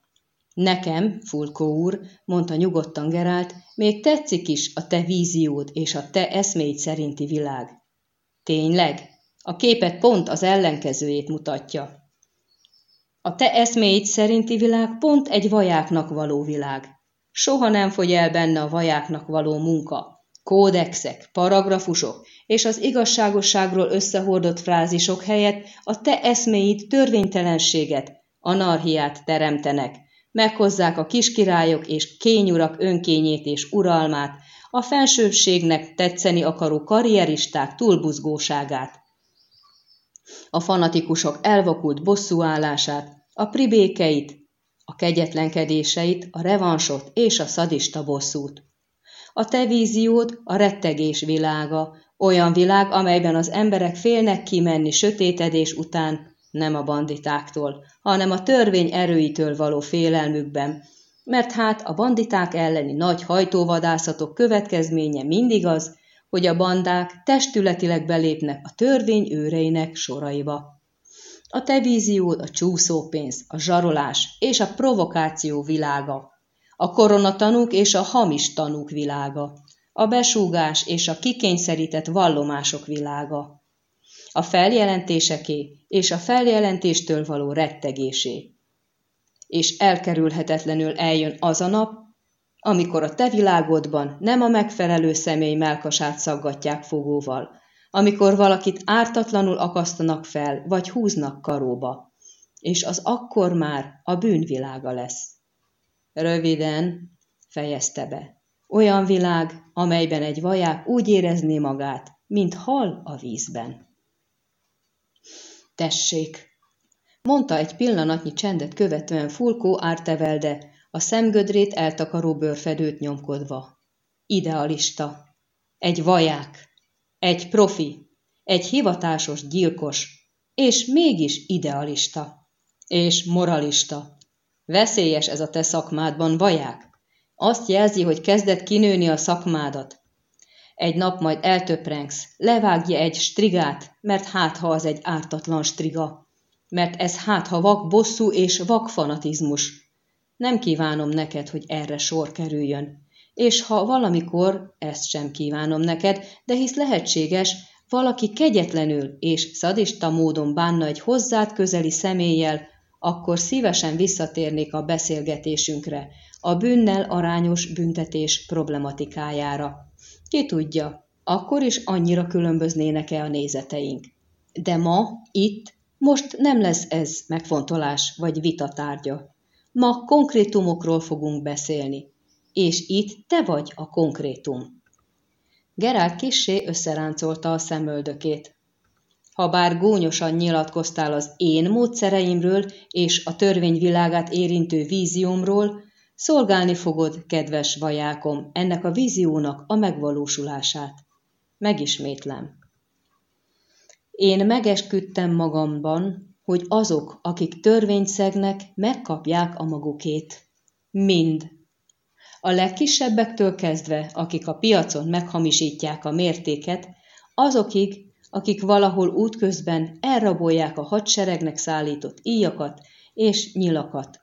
Nekem, Fulkó úr, mondta nyugodtan Gerált, még tetszik is a te víziód és a te eszméid szerinti világ. Tényleg? A képet pont az ellenkezőjét mutatja. A te eszméid szerinti világ pont egy vajáknak való világ. Soha nem fogy el benne a vajáknak való munka kódexek, paragrafusok és az igazságosságról összehordott frázisok helyett a te eszméid törvénytelenséget, anarhiát teremtenek, meghozzák a kiskirályok és kényurak önkényét és uralmát, a felsőbbségnek tetszeni akaró karrieristák túlbuzgóságát, a fanatikusok elvakult bosszúállását, a pribékeit, a kegyetlenkedéseit, a revansot és a szadista bosszút. A te víziód a rettegés világa, olyan világ, amelyben az emberek félnek kimenni sötétedés után, nem a banditáktól, hanem a törvény erőitől való félelmükben, mert hát a banditák elleni nagy hajtóvadászatok következménye mindig az, hogy a bandák testületileg belépnek a törvény őreinek soraiba. A te víziód a csúszópénz, a zsarolás és a provokáció világa, a koronatanúk és a hamis tanúk világa, a besúgás és a kikényszerített vallomások világa, a feljelentéseké és a feljelentéstől való rettegésé. És elkerülhetetlenül eljön az a nap, amikor a te világodban nem a megfelelő személy melkasát szaggatják fogóval, amikor valakit ártatlanul akasztanak fel, vagy húznak karóba, és az akkor már a bűnvilága lesz. Röviden, fejezte be. Olyan világ, amelyben egy vaják úgy érezné magát, mint hal a vízben. Tessék, mondta egy pillanatnyi csendet követően Fulkó Ártevelde, a szemgödrét eltakaró bőrfedőt nyomkodva. Idealista. Egy vaják. Egy profi. Egy hivatásos gyilkos. És mégis idealista. És moralista. Veszélyes ez a te szakmádban, vaják. Azt jelzi, hogy kezdett kinőni a szakmádat. Egy nap majd eltöprengsz, levágja egy strigát, mert hát ha az egy ártatlan striga. Mert ez hát ha vak bosszú és vak fanatizmus. Nem kívánom neked, hogy erre sor kerüljön. És ha valamikor, ezt sem kívánom neked, de hisz lehetséges, valaki kegyetlenül és szadista módon bánna egy hozzád közeli személlyel, akkor szívesen visszatérnék a beszélgetésünkre, a bűnnel arányos büntetés problematikájára. Ki tudja, akkor is annyira különböznének-e a nézeteink. De ma, itt, most nem lesz ez megfontolás vagy vitatárgya. Ma konkrétumokról fogunk beszélni, és itt te vagy a konkrétum. Gerált kissé összeráncolta a szemöldökét. Habár gúnyosan nyilatkoztál az én módszereimről és a törvényvilágát érintő víziómról, szolgálni fogod, kedves vajákom, ennek a víziónak a megvalósulását. Megismétlem. Én megesküdtem magamban, hogy azok, akik törvényt szegnek, megkapják a magukét. Mind. A legkisebbektől kezdve, akik a piacon meghamisítják a mértéket, azokig, akik valahol útközben elrabolják a hadseregnek szállított íjakat és nyilakat.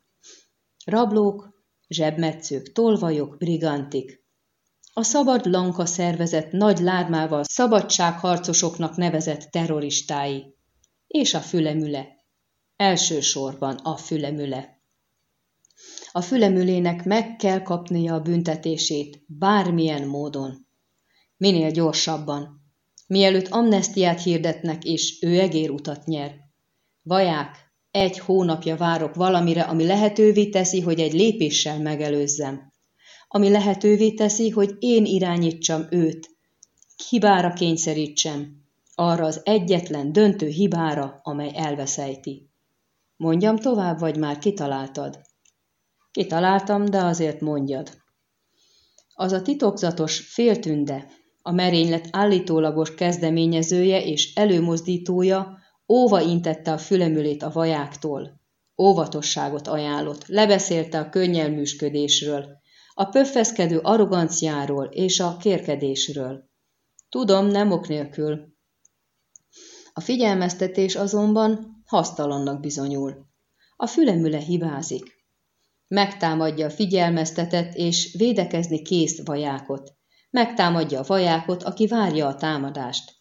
Rablók, zsebmetszők, tolvajok, brigantik. A szabad lanka szervezet nagy lármával szabadságharcosoknak nevezett terroristái. És a fülemüle. Elsősorban a fülemüle. A fülemülének meg kell kapnia a büntetését, bármilyen módon. Minél gyorsabban, mielőtt amnestiát hirdetnek, és ő egérutat nyer. Vaják, egy hónapja várok valamire, ami lehetővé teszi, hogy egy lépéssel megelőzzem. Ami lehetővé teszi, hogy én irányítsam őt. Hibára kényszerítsem. Arra az egyetlen döntő hibára, amely elveszejti. Mondjam tovább, vagy már kitaláltad? Kitaláltam, de azért mondjad. Az a titokzatos féltünde, a merénylet állítólagos kezdeményezője és előmozdítója óva intette a fülemülét a vajáktól. Óvatosságot ajánlott, lebeszélte a könnyelműsködésről, a pöffeszkedő arroganciáról és a kérkedésről. Tudom, nem ok nélkül. A figyelmeztetés azonban hasztalannak bizonyul. A fülemüle hibázik. Megtámadja a figyelmeztetett és védekezni kész vajákot. Megtámadja a vajákot, aki várja a támadást.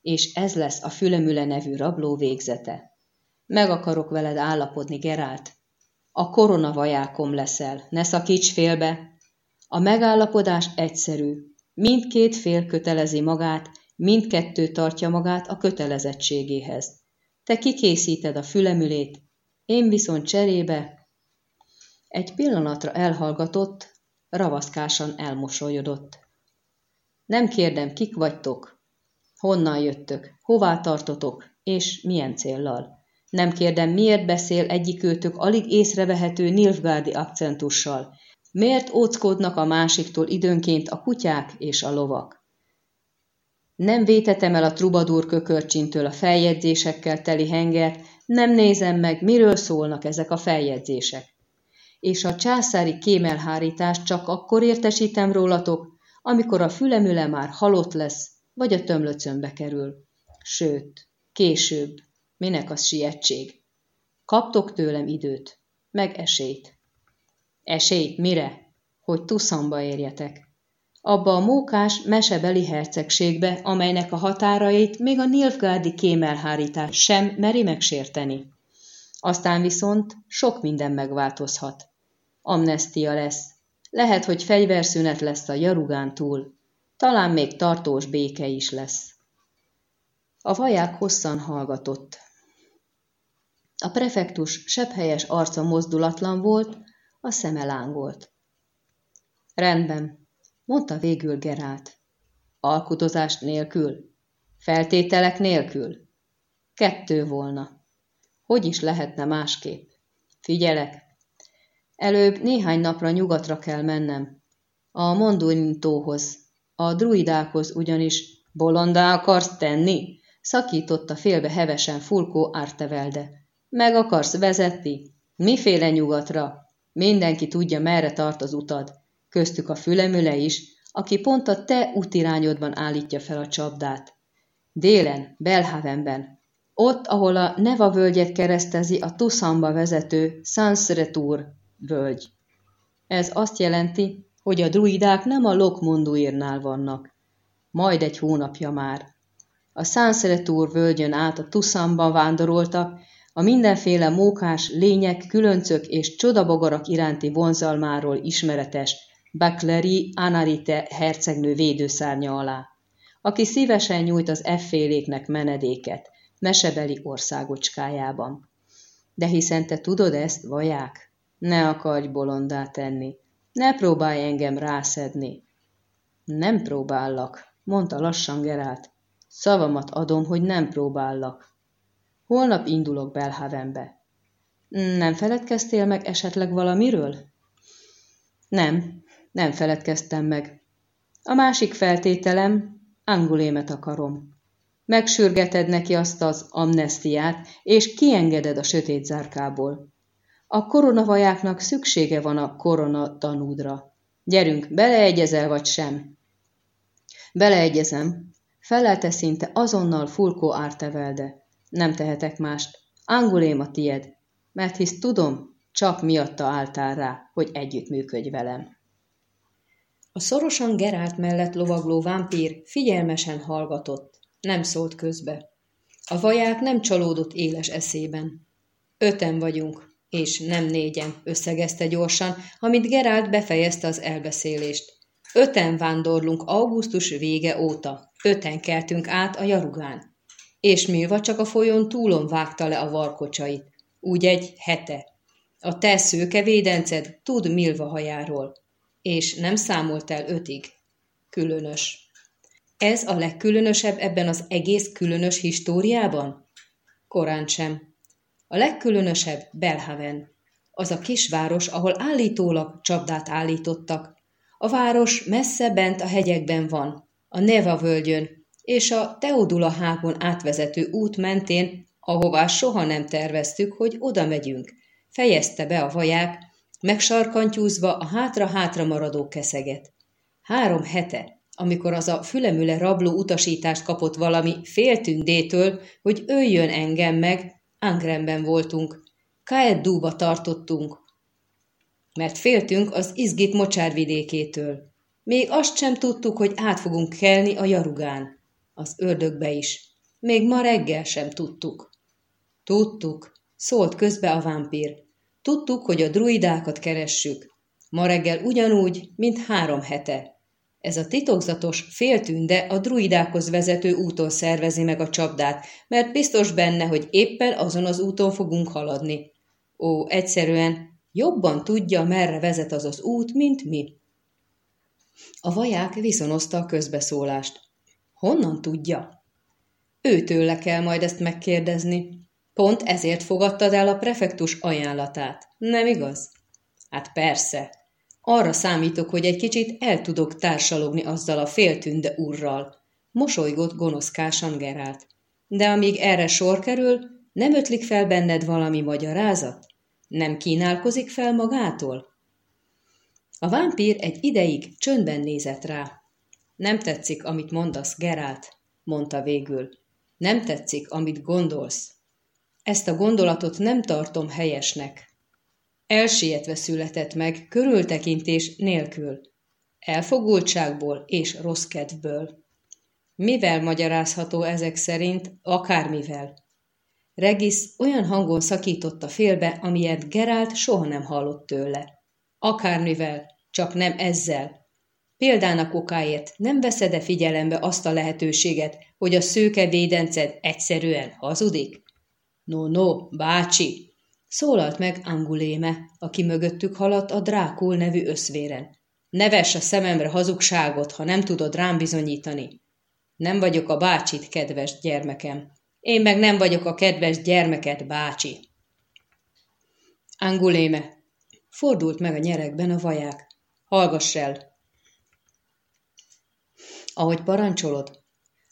És ez lesz a Fülemüle nevű rabló végzete. Meg akarok veled állapodni, Gerált. A korona vajákom leszel, ne szakíts félbe. A megállapodás egyszerű. Mindkét fél kötelezi magát, mindkettő tartja magát a kötelezettségéhez. Te kikészíted a fülemülét, én viszont cserébe. Egy pillanatra elhallgatott, ravaszkásan elmosolyodott. Nem kérdem, kik vagytok, honnan jöttök, hová tartotok, és milyen céllal. Nem kérdem, miért beszél egyikőtök alig észrevehető nilfgárdi akcentussal, miért óckodnak a másiktól időnként a kutyák és a lovak. Nem vétetem el a trubadúr kökörcsintől a feljegyzésekkel teli hengert, nem nézem meg, miről szólnak ezek a feljegyzések. És a császári kémelhárítást csak akkor értesítem rólatok, amikor a fülemüle már halott lesz, vagy a tömlöcönbe kerül. Sőt, később, minek az sietség. Kaptok tőlem időt, meg esélyt. Esélyt mire? Hogy tuszamba érjetek. Abba a mókás, mesebeli hercegségbe, amelynek a határait még a Nilfgárdi kémelhárítás sem meri megsérteni. Aztán viszont sok minden megváltozhat. Amnestia lesz, lehet, hogy fegyverszünet lesz a Jarugán túl, talán még tartós béke is lesz. A vaják hosszan hallgatott. A prefektus sebhelyes arca mozdulatlan volt, a szeme lángolt. Rendben, mondta végül Gerált. Alkudozás nélkül? Feltételek nélkül? Kettő volna. Hogy is lehetne másképp? Figyelek, Előbb néhány napra nyugatra kell mennem. A Monduintóhoz, a druidákhoz ugyanis bolondá akarsz tenni? Szakította félbe hevesen Fulkó Ártevelde. Meg akarsz vezetni? Miféle nyugatra? Mindenki tudja, merre tart az utad. Köztük a fülemüle is, aki pont a te útirányodban állítja fel a csapdát. Délen, Belhavenben, ott, ahol a Neva völgyet keresztezi a Tuszamba vezető Sansretur völgy. Ez azt jelenti, hogy a druidák nem a Lokmonduirnál vannak. Majd egy hónapja már. A Sanseretúr völgyön át a Tuszamba vándoroltak, a mindenféle mókás lények, különcök és csodabogarak iránti vonzalmáról ismeretes Bakleri Anarite hercegnő védőszárnya alá, aki szívesen nyújt az efféléknek menedéket, mesebeli országocskájában. De hiszen te tudod ezt, vaják? Ne akarj bolondá tenni. Ne próbálj engem rászedni. Nem próbállak, mondta lassan Gerált. Szavamat adom, hogy nem próbállak. Holnap indulok Belhavenbe. Nem feledkeztél meg esetleg valamiről? Nem, nem feledkeztem meg. A másik feltételem, Angulémet akarom. megsürgeted neki azt az amnestiát, és kiengeded a sötét zárkából. A koronavajáknak szüksége van a korona tanúdra. Gyerünk, beleegyezel vagy sem? Beleegyezem, felelte szinte azonnal Fulkó Ártevelde. Nem tehetek mást. Angulém a tied, mert hisz tudom, csak miatta álltál rá, hogy együttműködj velem. A szorosan Gerált mellett lovagló vámpír figyelmesen hallgatott, nem szólt közbe. A vaják nem csalódott éles eszében. Öten vagyunk, és nem négyen, összegezte gyorsan, amint Gerált befejezte az elbeszélést. Öten vándorlunk augusztus vége óta, öten keltünk át a jarugán. És Milva csak a folyón túlon vágta le a varkocsait, úgy egy hete. A te szőke védenced tud Milva hajáról, és nem számolt el ötig. Különös. Ez a legkülönösebb ebben az egész különös históriában? Korán sem. A legkülönösebb Belhaven, az a kisváros, ahol állítólag csapdát állítottak. A város messze bent a hegyekben van, a Neva völgyön, és a Teodula hágon átvezető út mentén, ahová soha nem terveztük, hogy oda megyünk, fejezte be a vaják, megsarkantyúzva a hátra-hátra maradó keszeget. Három hete, amikor az a fülemüle rabló utasítást kapott valami féltündétől, hogy öljön engem meg, Angrenben voltunk. Kaeddúba tartottunk, mert féltünk az izgit mocsárvidékétől. Még azt sem tudtuk, hogy át fogunk kelni a jarugán. Az ördögbe is. Még ma reggel sem tudtuk. Tudtuk, szólt közbe a vámpír. Tudtuk, hogy a druidákat keressük. Ma reggel ugyanúgy, mint három hete. Ez a titokzatos féltünde a druidákhoz vezető úton szervezi meg a csapdát, mert biztos benne, hogy éppen azon az úton fogunk haladni. Ó, egyszerűen jobban tudja, merre vezet az az út, mint mi. A vaják viszonozta a közbeszólást. Honnan tudja? Őtőle kell majd ezt megkérdezni. Pont ezért fogadtad el a prefektus ajánlatát, nem igaz? Hát persze, arra számítok, hogy egy kicsit el tudok társalogni azzal a féltünde urral. Mosolygott gonoszkásan Gerált. De amíg erre sor kerül, nem ötlik fel benned valami magyarázat? Nem kínálkozik fel magától? A vámpír egy ideig csöndben nézett rá. Nem tetszik, amit mondasz, Gerált, mondta végül. Nem tetszik, amit gondolsz. Ezt a gondolatot nem tartom helyesnek. Elsietve született meg, körültekintés nélkül. Elfogultságból és rossz kedvből. Mivel magyarázható ezek szerint, akármivel? Regis olyan hangon szakította félbe, amilyet Gerált soha nem hallott tőle. Akármivel, csak nem ezzel. Példának okáért nem veszed-e figyelembe azt a lehetőséget, hogy a szőke védenced egyszerűen hazudik? No, no, bácsi, Szólalt meg Anguléme, aki mögöttük haladt a Drákul nevű összvéren. Ne vess a szememre hazugságot, ha nem tudod rám bizonyítani. Nem vagyok a bácsit, kedves gyermekem. Én meg nem vagyok a kedves gyermeket, bácsi. Anguléme. Fordult meg a nyerekben a vaják. Hallgass el. Ahogy parancsolod,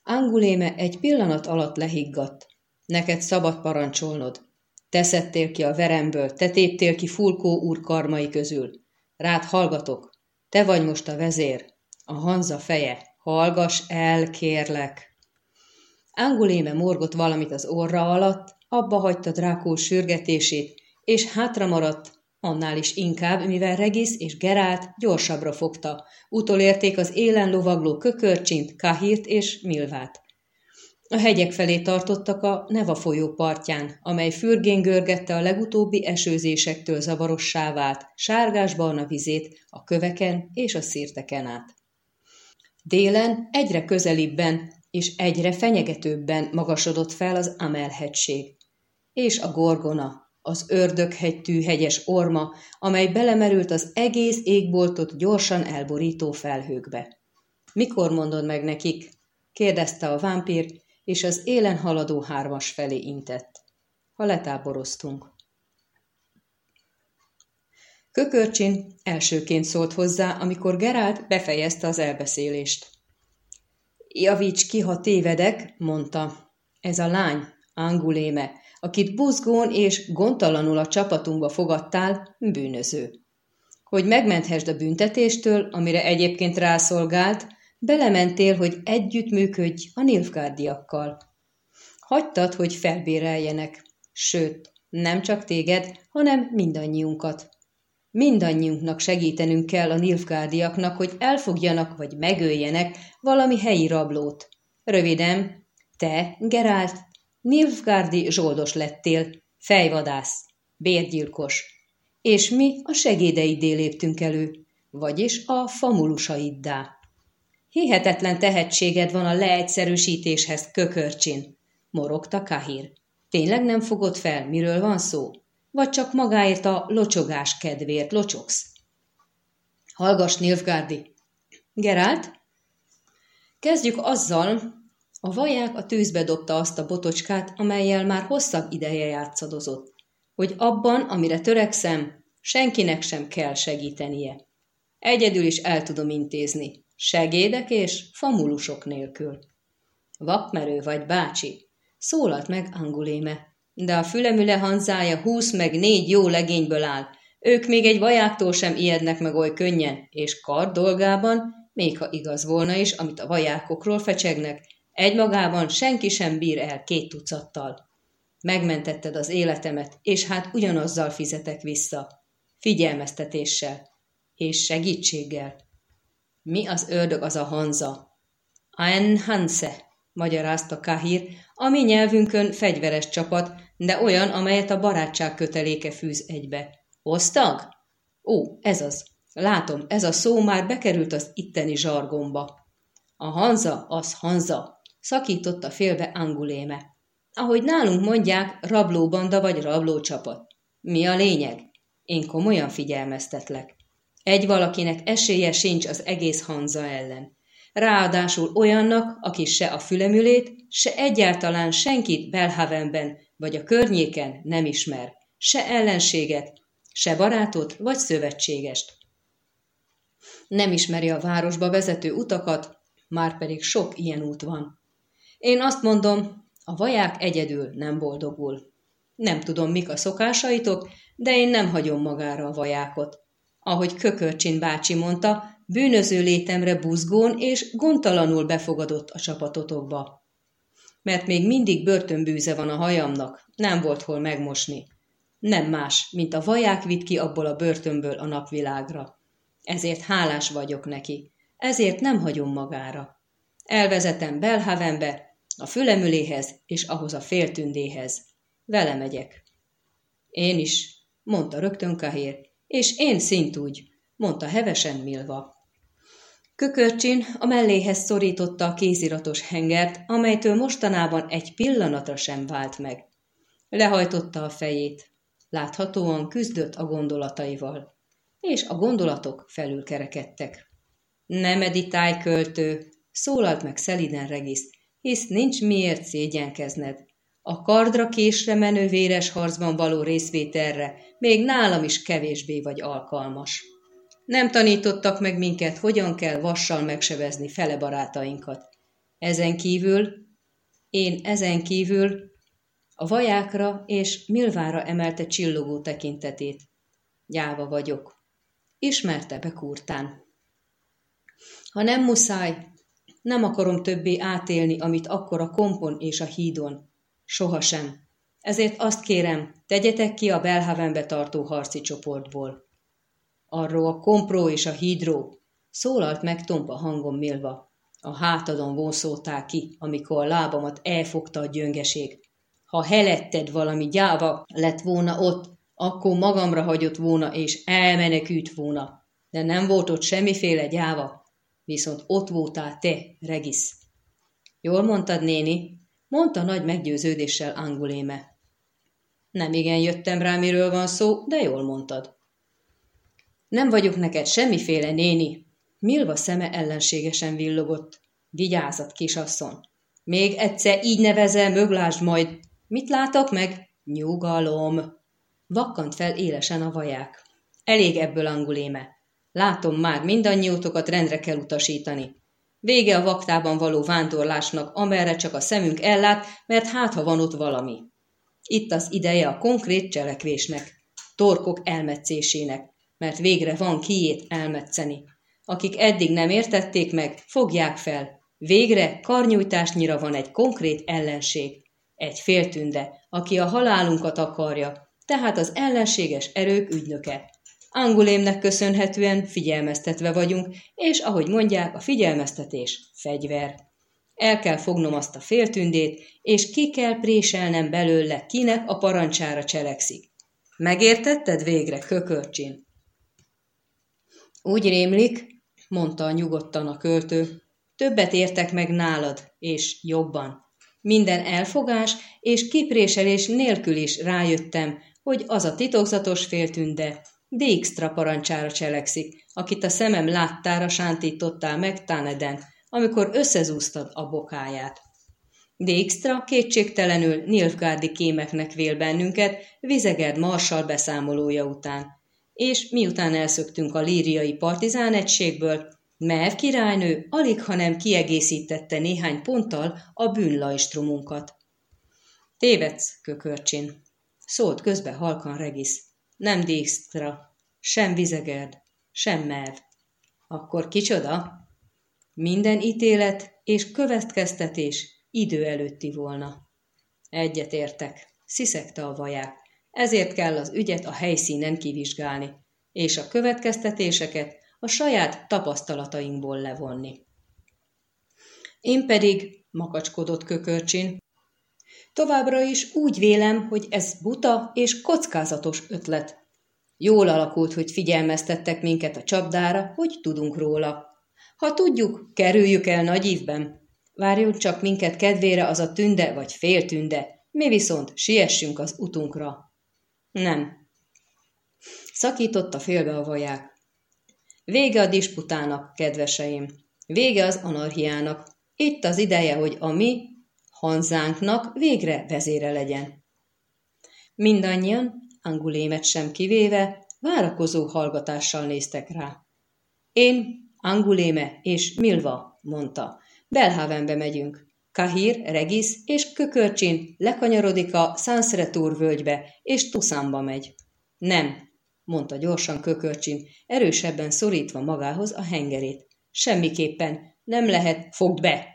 Anguléme egy pillanat alatt lehiggadt. Neked szabad parancsolnod. Te ki a veremből, te ki Fulkó úr karmai közül. Rád hallgatok. Te vagy most a vezér. A Hanza feje. Hallgass el, kérlek. Anguléme morgott valamit az orra alatt, abba hagyta Drákó sürgetését, és hátra maradt, annál is inkább, mivel Regis és Gerált gyorsabbra fogta. Utolérték az élen lovagló kökörcsint, Kahirt és Milvát. A hegyek felé tartottak a Neva folyó partján, amely fürgén görgette a legutóbbi esőzésektől zavarossá vált, sárgás-barna vizét a köveken és a szírteken át. Délen egyre közelibben és egyre fenyegetőbben magasodott fel az Amel-hegység, és a Gorgona, az ördöghegytű hegyes orma, amely belemerült az egész égboltot gyorsan elborító felhőkbe. Mikor mondod meg nekik? kérdezte a vámpír, és az élen haladó hármas felé intett. Ha letáboroztunk. Kökörcsin elsőként szólt hozzá, amikor Gerált befejezte az elbeszélést. Javíts ki, ha tévedek, mondta. Ez a lány, Anguléme, akit buzgón és gondtalanul a csapatunkba fogadtál, bűnöző. Hogy megmenthesd a büntetéstől, amire egyébként rászolgált, belementél, hogy együttműködj a nilfgárdiakkal. Hagytad, hogy felbéreljenek, sőt, nem csak téged, hanem mindannyiunkat. Mindannyiunknak segítenünk kell a nilfgárdiaknak, hogy elfogjanak vagy megöljenek valami helyi rablót. Röviden, te, Gerált, nilfgárdi zsoldos lettél, fejvadász, bérgyilkos, és mi a segédeiddé léptünk elő, vagyis a famulusaiddá. Hihetetlen tehetséged van a leegyszerűsítéshez, kökörcsin, morogta Kahir. Tényleg nem fogod fel, miről van szó? Vagy csak magáért a locsogás kedvéért locsogsz? Hallgass, Nilfgárdi! Gerált? Kezdjük azzal, a vaják a tűzbe dobta azt a botocskát, amelyel már hosszabb ideje játszadozott, hogy abban, amire törekszem, senkinek sem kell segítenie. Egyedül is el tudom intézni, segédek és famulusok nélkül. Vakmerő vagy, bácsi, szólalt meg Anguléme, de a fülemüle hanzája húsz meg négy jó legényből áll, ők még egy vajáktól sem ijednek meg oly könnyen, és kard dolgában, még ha igaz volna is, amit a vajákokról fecsegnek, egymagában senki sem bír el két tucattal. Megmentetted az életemet, és hát ugyanazzal fizetek vissza. Figyelmeztetéssel. És segítséggel. Mi az ördög az a Hanza? Ein Hanse, magyarázta Kahir, mi nyelvünkön fegyveres csapat, de olyan, amelyet a barátság köteléke fűz egybe. Osztag? Ó, ez az. Látom, ez a szó már bekerült az itteni zsargomba. A Hanza az Hanza, szakította félbe Anguléme. Ahogy nálunk mondják, rablóbanda vagy rablócsapat. Mi a lényeg? Én komolyan figyelmeztetlek. Egy valakinek esélye sincs az egész Hanza ellen. Ráadásul olyannak, aki se a fülemülét, se egyáltalán senkit Belhavenben vagy a környéken nem ismer, se ellenséget, se barátot vagy szövetségest. Nem ismeri a városba vezető utakat, már pedig sok ilyen út van. Én azt mondom, a vaják egyedül nem boldogul. Nem tudom, mik a szokásaitok, de én nem hagyom magára a vajákot. Ahogy Kökörcsin bácsi mondta, bűnöző létemre buzgón és gondtalanul befogadott a csapatotokba. Mert még mindig börtönbűze van a hajamnak, nem volt hol megmosni. Nem más, mint a vaják vitt ki abból a börtönből a napvilágra. Ezért hálás vagyok neki, ezért nem hagyom magára. Elvezetem Belhavenbe, a fülemüléhez és ahhoz a féltündéhez. Vele megyek. Én is, mondta rögtön Kahér, és én szintúgy, mondta hevesen Milva. Kökörcsin a melléhez szorította a kéziratos hengert, amelytől mostanában egy pillanatra sem vált meg. Lehajtotta a fejét. Láthatóan küzdött a gondolataival. És a gondolatok felülkerekedtek. Ne meditálj, költő, szólalt meg szeliden Regis, hisz nincs miért szégyenkezned. A kardra késre menő véres harcban való részvételre még nálam is kevésbé vagy alkalmas. Nem tanítottak meg minket, hogyan kell vassal megsevezni fele barátainkat. Ezen kívül, én ezen kívül a vajákra és Milvára emelte csillogó tekintetét. Gyáva vagyok. Ismerte be kurtán. Ha nem muszáj, nem akarom többé átélni, amit akkor a kompon és a hídon. Sohasem. Ezért azt kérem, tegyetek ki a Belhavenbe tartó harci csoportból. Arról a kompró és a hídró, szólalt meg tompa hangon mélva. A hátadon vonszoltál ki, amikor a lábamat elfogta a gyöngeség. Ha heletted valami gyáva lett volna ott, akkor magamra hagyott volna és elmenekült volna. De nem volt ott semmiféle gyáva, viszont ott voltál te, Regis. Jól mondtad, néni, mondta nagy meggyőződéssel Anguléme. Nem igen jöttem rá, miről van szó, de jól mondtad. Nem vagyok neked semmiféle néni. Milva szeme ellenségesen villogott. Vigyázat, kisasszony. Még egyszer így nevezel, möglásd majd. Mit látok meg? Nyugalom. Vakkant fel élesen a vaják. Elég ebből anguléme. Látom már, mindannyiótokat rendre kell utasítani. Vége a vaktában való vándorlásnak, amerre csak a szemünk ellát, mert hát ha van ott valami. Itt az ideje a konkrét cselekvésnek, torkok elmetszésének, mert végre van kiét elmetszeni. Akik eddig nem értették meg, fogják fel. Végre karnyújtásnyira van egy konkrét ellenség. Egy féltünde, aki a halálunkat akarja, tehát az ellenséges erők ügynöke. Angulémnek köszönhetően figyelmeztetve vagyunk, és ahogy mondják, a figyelmeztetés fegyver. El kell fognom azt a féltündét, és ki kell préselnem belőle, kinek a parancsára cselekszik. Megértetted végre, kökörcsin? Úgy rémlik, mondta nyugodtan a költő, többet értek meg nálad, és jobban. Minden elfogás és kipréselés nélkül is rájöttem, hogy az a titokzatos féltünde Dijkstra parancsára cselekszik, akit a szemem láttára sántítottál meg Taneden, amikor összezúztad a bokáját. Dijkstra kétségtelenül Nilfgárdi kémeknek vél bennünket Vizegerd marsal beszámolója után, és miután elszöktünk a líriai partizán egységből, Mev királynő alig, hanem kiegészítette néhány ponttal a bűnlajstrumunkat. Tévedsz, kökörcsin, szólt közbe halkan Regis. Nem Dijkstra, sem Vizegerd, sem Mev. Akkor kicsoda? Minden ítélet és következtetés idő előtti volna. Egyet értek, sziszegte a vaják. Ezért kell az ügyet a helyszínen kivizsgálni, és a következtetéseket a saját tapasztalatainkból levonni. Én pedig, makacskodott kökörcsin, továbbra is úgy vélem, hogy ez buta és kockázatos ötlet. Jól alakult, hogy figyelmeztettek minket a csapdára, hogy tudunk róla. Ha tudjuk, kerüljük el nagy ívben. Várjon csak minket kedvére az a tünde vagy féltünde, mi viszont siessünk az utunkra. Nem. Szakította félbe a vaják. Vége a disputának, kedveseim. Vége az anarhiának. Itt az ideje, hogy a mi Hanzánknak végre vezére legyen. Mindannyian, Angulémet sem kivéve, várakozó hallgatással néztek rá. Én, Anguléme és Milva, mondta. Belhavenbe megyünk. Kahir, Regis és Kökörcsin lekanyarodik a Sanszretúr völgybe, és Tuszánba megy. Nem, mondta gyorsan Kökörcsin, erősebben szorítva magához a hengerét. Semmiképpen, nem lehet, fogd be!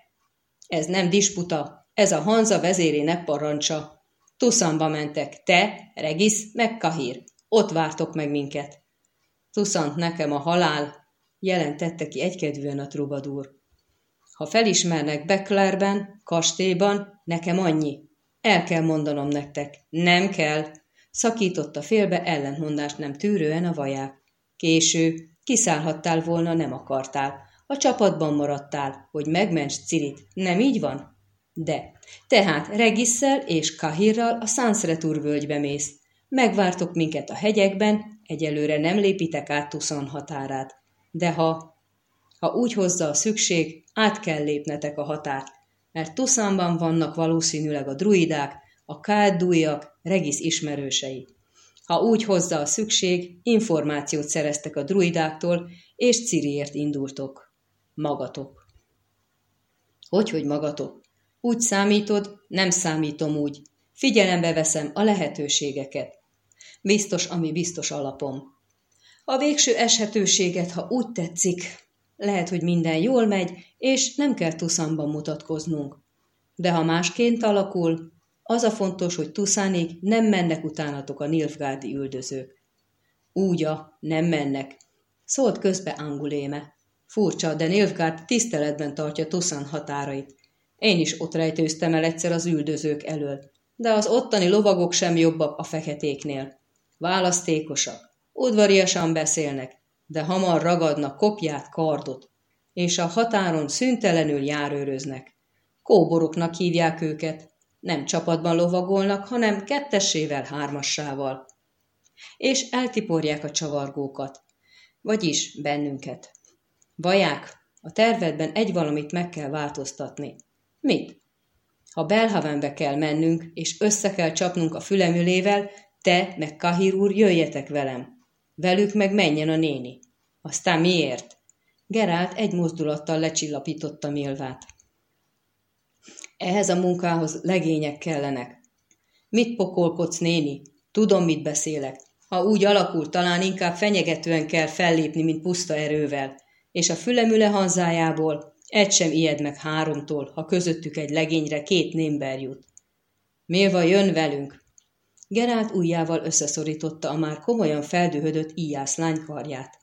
Ez nem disputa, ez a Hanza vezérének parancsa. Tuszanba mentek, te, Regis, meg Kahir. Ott vártok meg minket. Tuszant nekem a halál, jelentette ki egykedvűen a trubadúr. Ha felismernek Becklerben, kastélyban, nekem annyi. El kell mondanom nektek. Nem kell. Szakította félbe ellentmondást nem tűrően a vaják. Késő, kiszállhattál volna, nem akartál. A csapatban maradtál, hogy megments Cirit. Nem így van? De. Tehát Regisszel és Kahirral a Sansretur völgybe mész. Megvártok minket a hegyekben, egyelőre nem lépitek át Tuszon határát. De ha, ha úgy hozza a szükség, át kell lépnetek a határt, mert Tuszánban vannak valószínűleg a druidák, a káldújak, Regis ismerősei. Ha úgy hozza a szükség, információt szereztek a druidáktól, és Ciriért indultok. Magatok. Hogyhogy magatok? Úgy számítod, nem számítom úgy. Figyelembe veszem a lehetőségeket. Biztos, ami biztos alapom. A végső eshetőséget, ha úgy tetszik, lehet, hogy minden jól megy, és nem kell Tuszanban mutatkoznunk. De ha másként alakul, az a fontos, hogy Tuszánig nem mennek utánatok a Nilfgárdi üldözők. Úgya, nem mennek. Szólt közbe Anguléme. Furcsa, de Nilfgárd tiszteletben tartja Tuszán határait. Én is ott rejtőztem el egyszer az üldözők elől, de az ottani lovagok sem jobbak a feketéknél. Választékosak, udvariasan beszélnek, de hamar ragadnak kopját, kardot, és a határon szüntelenül járőröznek. Kóboroknak hívják őket, nem csapatban lovagolnak, hanem kettessével, hármassával. És eltiporják a csavargókat, vagyis bennünket. Vaják, a tervedben egy valamit meg kell változtatni. Mit? Ha Belhavenbe kell mennünk, és össze kell csapnunk a fülemülével, te meg Kahir úr jöjjetek velem. Velük meg menjen a néni. Aztán miért? Gerált egy mozdulattal lecsillapította Milvát. Ehhez a munkához legények kellenek. Mit pokolkodsz, néni? Tudom, mit beszélek. Ha úgy alakul, talán inkább fenyegetően kell fellépni, mint puszta erővel. És a fülemüle hanzájából egy sem ijed meg háromtól, ha közöttük egy legényre két némber jut. Milva jön velünk? Gerált ujjával összeszorította a már komolyan feldühödött íjász lány karját.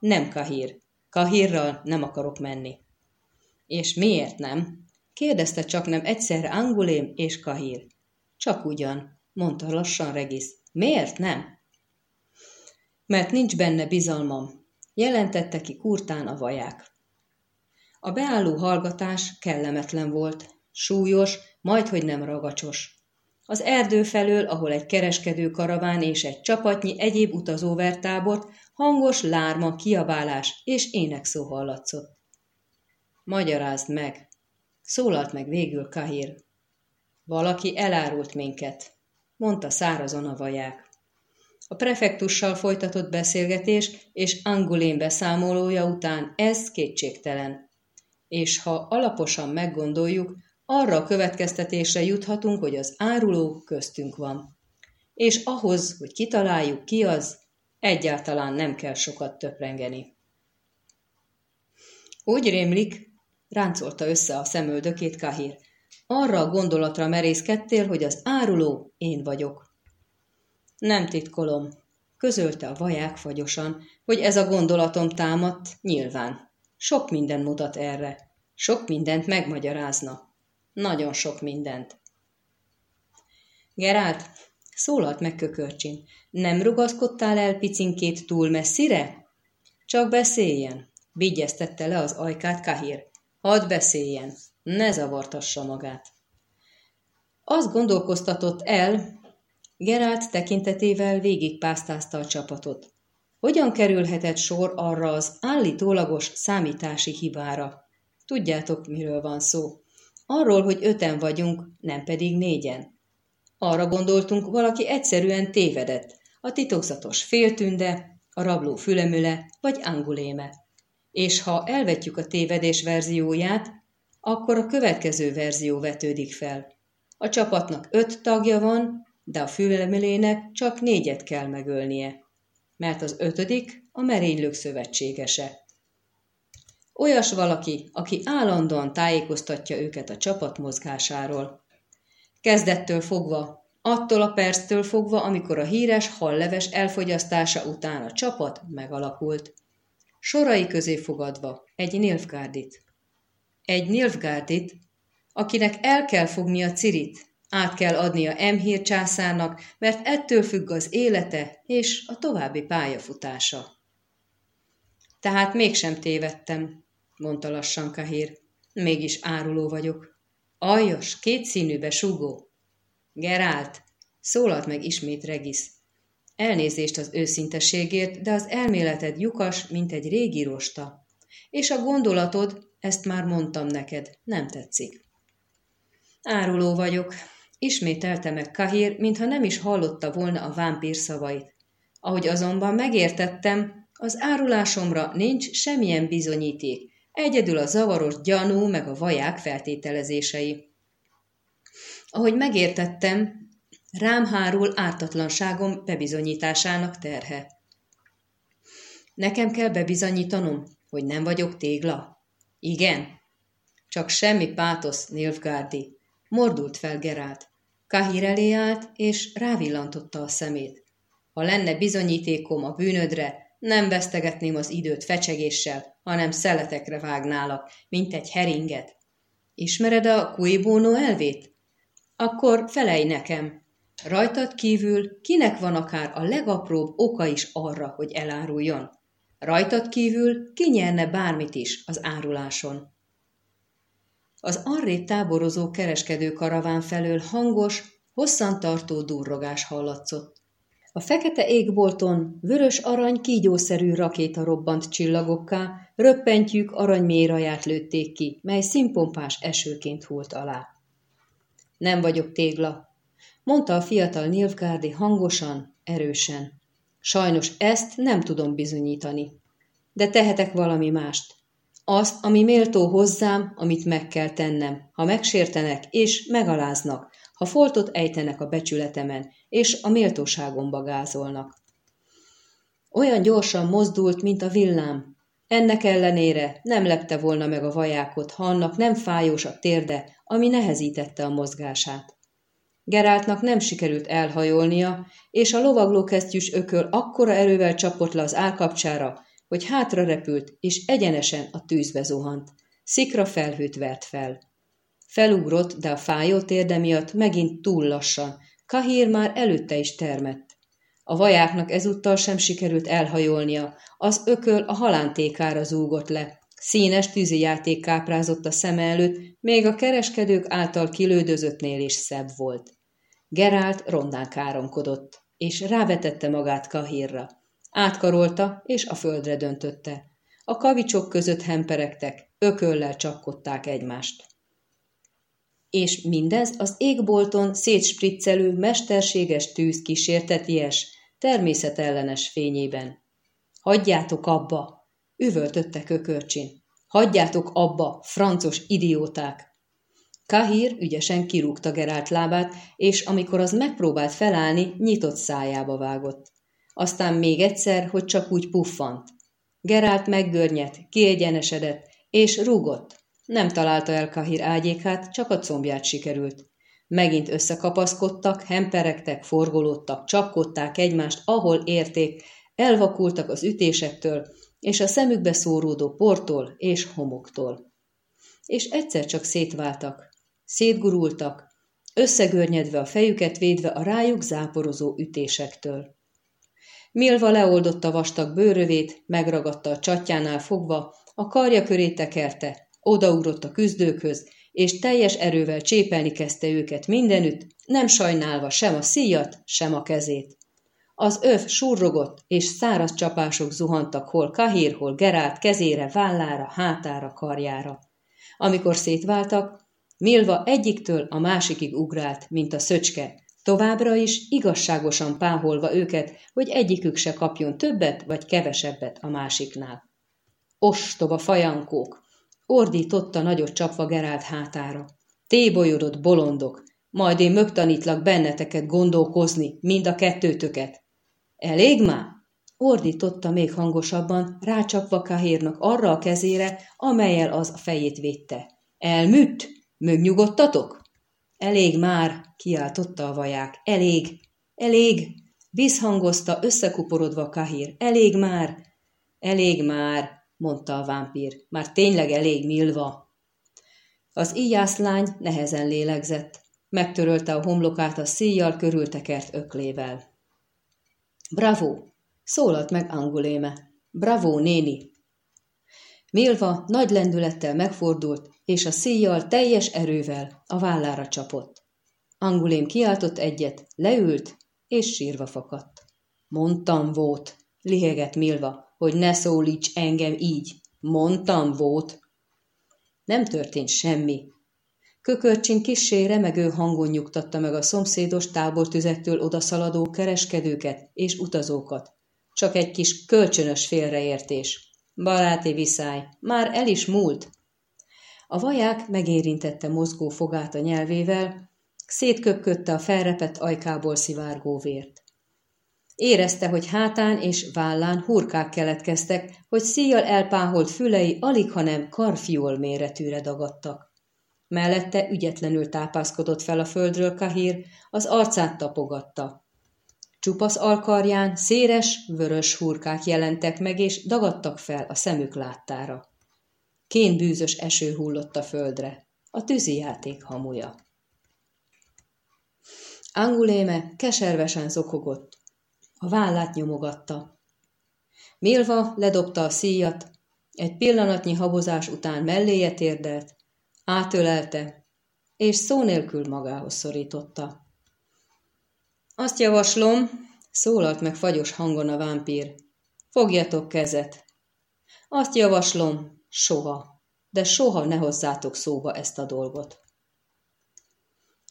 Nem Kahír. Kahírral nem akarok menni. És miért nem? Kérdezte csak nem egyszerre Angulém és Kahír. Csak ugyan, mondta lassan Regis. Miért nem? Mert nincs benne bizalmam, jelentette ki kurtán a vaják. A beálló hallgatás kellemetlen volt, súlyos, majdhogy nem ragacsos. Az erdő felől, ahol egy kereskedő karaván és egy csapatnyi egyéb utazó vert tábort, hangos lárma, kiabálás és énekszó hallatszott. Magyarázd meg, szólalt meg végül Kahir. Valaki elárult minket, mondta szárazon a vaják. A prefektussal folytatott beszélgetés és Angulén beszámolója után ez kétségtelen. És ha alaposan meggondoljuk, arra a következtetésre juthatunk, hogy az áruló köztünk van. És ahhoz, hogy kitaláljuk ki az, egyáltalán nem kell sokat töprengeni. Úgy rémlik, ráncolta össze a szemöldökét Kahir, arra a gondolatra merészkedtél, hogy az áruló én vagyok. Nem titkolom, közölte a vaják fagyosan, hogy ez a gondolatom támadt, nyilván. Sok minden mutat erre. Sok mindent megmagyarázna. Nagyon sok mindent. Gerált, szólalt meg kökörcsin, nem rugaszkodtál el picinkét túl messzire? Csak beszéljen, vigyeztette le az ajkát Kahir. Hadd beszéljen, ne zavartassa magát. Azt gondolkoztatott el, Gerált tekintetével végigpásztázta a csapatot. Hogyan kerülhetett sor arra az állítólagos számítási hibára? Tudjátok, miről van szó. Arról, hogy öten vagyunk, nem pedig négyen. Arra gondoltunk, valaki egyszerűen tévedett. A titokzatos féltünde, a rabló fülemüle vagy anguléme. És ha elvetjük a tévedés verzióját, akkor a következő verzió vetődik fel. A csapatnak öt tagja van, de a fülemelének csak négyet kell megölnie, mert az ötödik a merénylők szövetségese. Olyas valaki, aki állandóan tájékoztatja őket a csapat mozgásáról. Kezdettől fogva, attól a perctől fogva, amikor a híres halleves elfogyasztása után a csapat megalakult. Sorai közé fogadva egy Nilfgaardit. Egy Nilfgaardit, akinek el kell fogni a cirit, át kell adnia Emhír császárnak, mert ettől függ az élete és a további pályafutása. Tehát mégsem tévedtem, mondta lassan Kahír. Mégis áruló vagyok. Aljas, kétszínűbe sugó. Gerált, szólalt meg ismét Regis. Elnézést az őszinteségért, de az elméleted lyukas, mint egy régi rosta. És a gondolatod, ezt már mondtam neked, nem tetszik. Áruló vagyok, ismételte meg Kahir, mintha nem is hallotta volna a vámpír szavait. Ahogy azonban megértettem, az árulásomra nincs semmilyen bizonyíték, egyedül a zavaros gyanú meg a vaják feltételezései. Ahogy megértettem, rám hárul ártatlanságom bebizonyításának terhe. Nekem kell bebizonyítanom, hogy nem vagyok tégla? Igen. Csak semmi pátosz, Nilfgárdi. Mordult fel Gerált. Kahir elé állt, és rávillantotta a szemét. Ha lenne bizonyítékom a bűnödre, nem vesztegetném az időt fecsegéssel, hanem szeletekre vágnálak, mint egy heringet. Ismered a cui bono elvét? Akkor felej nekem. Rajtad kívül kinek van akár a legapróbb oka is arra, hogy eláruljon? Rajtad kívül ki nyerne bármit is az áruláson? Az arrébb táborozó kereskedő karaván felől hangos, hosszantartó durrogás hallatszott. A fekete égbolton vörös arany kígyószerű rakéta robbant csillagokká, röppentyűk aranyméraját lőtték ki, mely színpompás esőként hult alá. Nem vagyok tégla, mondta a fiatal Nilfgárdi hangosan, erősen. Sajnos ezt nem tudom bizonyítani. de tehetek valami mást. Azt, ami méltó hozzám, amit meg kell tennem, ha megsértenek és megaláznak, ha foltot ejtenek a becsületemen, és a méltóságomba gázolnak. Olyan gyorsan mozdult, mint a villám. Ennek ellenére nem lepte volna meg a vajákot, ha annak nem fájós a térde, ami nehezítette a mozgását. Geráltnak nem sikerült elhajolnia, és a lovagló kesztyűs ököl akkora erővel csapott le az állkapcsára, hogy hátra repült, és egyenesen a tűzbe zuhant. Szikra felhőt vert fel. Felugrott, de a fájó térde miatt megint túl lassan. Kahír már előtte is termett. A vajáknak ezúttal sem sikerült elhajolnia, az ököl a halántékára zúgott le. Színes tűzijáték káprázott a szem előtt, még a kereskedők által kilődözöttnél is szebb volt. Gerált rondán káromkodott, és rávetette magát Kahírra. Átkarolta, és a földre döntötte. A kavicsok között hemperegtek, ököllel csapkodták egymást. És mindez az égbolton szétspriccelő, mesterséges tűz kísérteties, természetellenes fényében. Hagyjátok abba! üvöltötte kökörcsin. Hagyjátok abba, francos idióták! Kahír ügyesen kirúgta Gerált lábát, és amikor az megpróbált felállni, nyitott szájába vágott. Aztán még egyszer, hogy csak úgy puffant. Gerált meggörnyedt, kiegyenesedett, és rúgott. Nem találta el Kahir ágyékát, csak a combját sikerült. Megint összekapaszkodtak, hemperegtek, forgolódtak, csapkodták egymást, ahol érték, elvakultak az ütésektől, és a szemükbe szóródó portól és homoktól. És egyszer csak szétváltak, szétgurultak, összegörnyedve a fejüket védve a rájuk záporozó ütésektől. Milva leoldotta vastag bőrövét, megragadta a csatjánál fogva, a karja köré tekerte, odaugrott a küzdőkhöz, és teljes erővel csépelni kezdte őket mindenütt, nem sajnálva sem a szíjat, sem a kezét. Az öv surrogott, és száraz csapások zuhantak hol Kahír, hol Gerált kezére, vállára, hátára, karjára. Amikor szétváltak, Milva egyiktől a másikig ugrált, mint a szöcske, továbbra is igazságosan páholva őket, hogy egyikük se kapjon többet vagy kevesebbet a másiknál. Ostoba fajankók! Ordította nagyot csapva Gerált hátára. Tébolyodott bolondok, majd én mögtanítlak benneteket gondolkozni, mind a kettőtöket. Elég már? Ordította még hangosabban, rácsapva Kahírnak arra a kezére, amelyel az a fejét védte. Elműtt? Mögnyugodtatok? Elég már, kiáltotta a vaják. Elég, elég, visszhangozta összekuporodva Kahír. Elég már, elég már, mondta a vámpír. Már tényleg elég milva. Az íjászlány nehezen lélegzett. Megtörölte a homlokát a szíjjal körültekert öklével. Bravo! Szólalt meg Anguléme. Bravo, néni! Milva nagy lendülettel megfordult, és a szíjjal teljes erővel a vállára csapott. Angulém kiáltott egyet, leült, és sírva fakadt. Mondtam volt, lihegett Milva, hogy ne szólíts engem így. Mondtam volt. Nem történt semmi. Kökörcsin kissé remegő hangon nyugtatta meg a szomszédos tábortüzektől odaszaladó kereskedőket és utazókat. Csak egy kis kölcsönös félreértés. Baráti viszály, már el is múlt. A vaják megérintette mozgó fogát a nyelvével, szétköpködte a felrepett ajkából szivárgó vért. Érezte, hogy hátán és vállán hurkák keletkeztek, hogy szíjjal elpáholt fülei alig, hanem karfiol méretűre dagadtak. Mellette ügyetlenül tápászkodott fel a földről Kahír, az arcát tapogatta. Csupasz alkarján széres, vörös hurkák jelentek meg, és dagadtak fel a szemük láttára. Kén bűzös eső hullott a földre, a tűzijáték hamuja. Anguléme keservesen zokogott, a vállát nyomogatta. Milva ledobta a szíjat, egy pillanatnyi habozás után melléje térdelt, átölelte, és szó nélkül magához szorította. Azt javaslom, szólalt meg fagyos hangon a vámpír, fogjatok kezet. Azt javaslom, soha, de soha ne hozzátok szóba ezt a dolgot.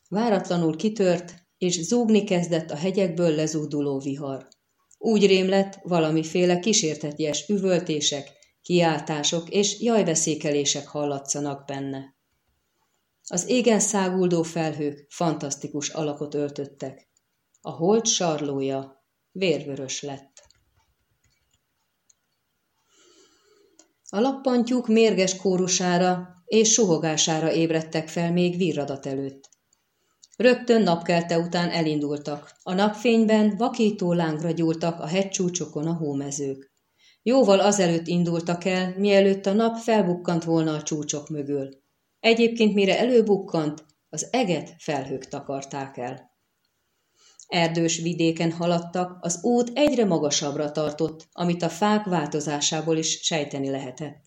Váratlanul kitört, és zúgni kezdett a hegyekből lezúduló vihar. Úgy rém lett, valamiféle kísérteties üvöltések kiáltások és jajveszékelések hallatszanak benne. Az égen száguldó felhők fantasztikus alakot öltöttek. A hold sarlója vérvörös lett. A lappantyúk mérges kórusára és suhogására ébredtek fel még virradat előtt. Rögtön napkelte után elindultak. A napfényben vakító lángra gyúltak a hegycsúcsokon a hómezők. Jóval azelőtt indultak el, mielőtt a nap felbukkant volna a csúcsok mögül. Egyébként mire előbukkant, az eget felhők takarták el. Erdős vidéken haladtak, az út egyre magasabbra tartott, amit a fák változásából is sejteni lehetett.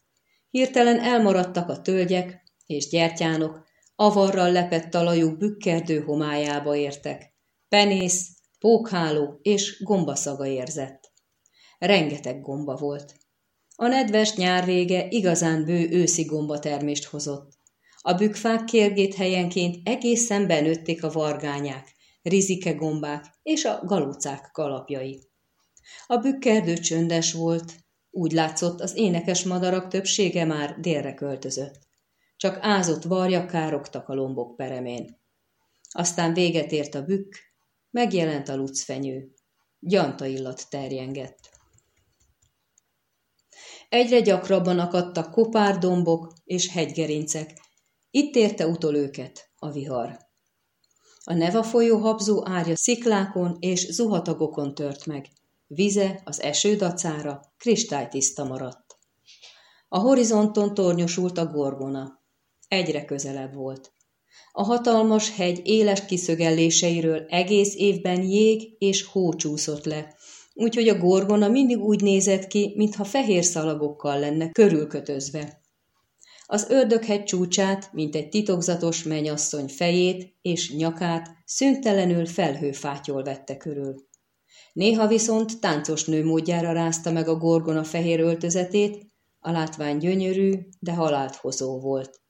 Hirtelen elmaradtak a tölgyek és gyertyánok, avarral lepett talajuk bükkerdő homályába értek. Penész, pókháló és gombaszaga érzett. Rengeteg gomba volt. A nedves nyárvége igazán bő őszi gombatermést hozott. A bükfák kérgét helyenként egészen benőtték a vargányák, rizike gombák és a galócák kalapjai. A bükkerdő csöndes volt, úgy látszott, az énekes madarak többsége már délre költözött. Csak ázott varjak károgtak a lombok peremén. Aztán véget ért a bükk, megjelent a lucfenyő. Gyanta illat terjengett. Egyre gyakrabban akadtak kopárdombok és hegygerincek. Itt érte utol őket a vihar. A Neva folyó habzó árja sziklákon és zuhatagokon tört meg. Vize az eső kristálytiszta maradt. A horizonton tornyosult a gorgona. Egyre közelebb volt. A hatalmas hegy éles kiszögelléseiről egész évben jég és hó csúszott le, úgyhogy a gorgona mindig úgy nézett ki, mintha fehér szalagokkal lenne körülkötözve. Az ördöghegy csúcsát, mint egy titokzatos menyasszony fejét és nyakát szüntelenül felhőfátyol vette körül. Néha viszont táncos nő módjára rázta meg a gorgona fehér öltözetét, a látvány gyönyörű, de halált hozó volt.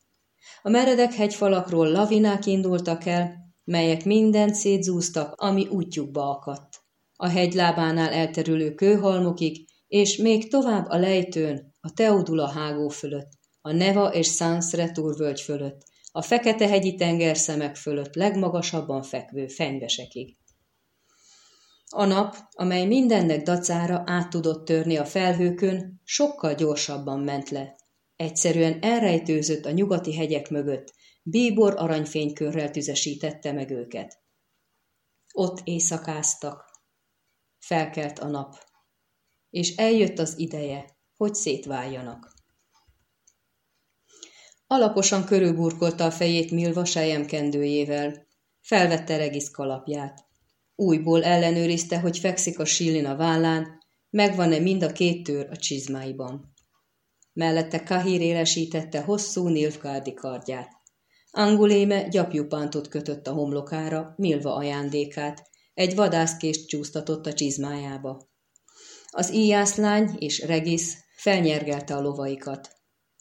A meredek hegyfalakról lavinák indultak el, melyek mindent szétzúztak, ami útjukba akadt. A hegylábánál elterülő kőhalmokig, és még tovább a lejtőn, a Teodula hágó fölött, a Neva és Sans Retour völgy fölött, a Fekete-hegyi tengerszemek fölött legmagasabban fekvő fenyvesekig. A nap, amely mindennek dacára át tudott törni a felhőkön, sokkal gyorsabban ment le. Egyszerűen elrejtőzött a nyugati hegyek mögött, bíbor aranyfénykörrel tüzesítette meg őket. Ott éjszakáztak. Felkelt a nap, és eljött az ideje, hogy szétváljanak. Alaposan körülburkolta a fejét Milva kendőjével. Felvette Regisz kalapját. Újból ellenőrizte, hogy fekszik a sillin a vállán, megvan-e mind a két tör a csizmáiban. Mellette Kahír élesítette hosszú Nilfgárdi kardját. Anguléme gyapjupántot kötött a homlokára, Milva ajándékát, egy vadászkést csúsztatott a csizmájába. Az íjászlány és Regis felnyergelte a lovaikat.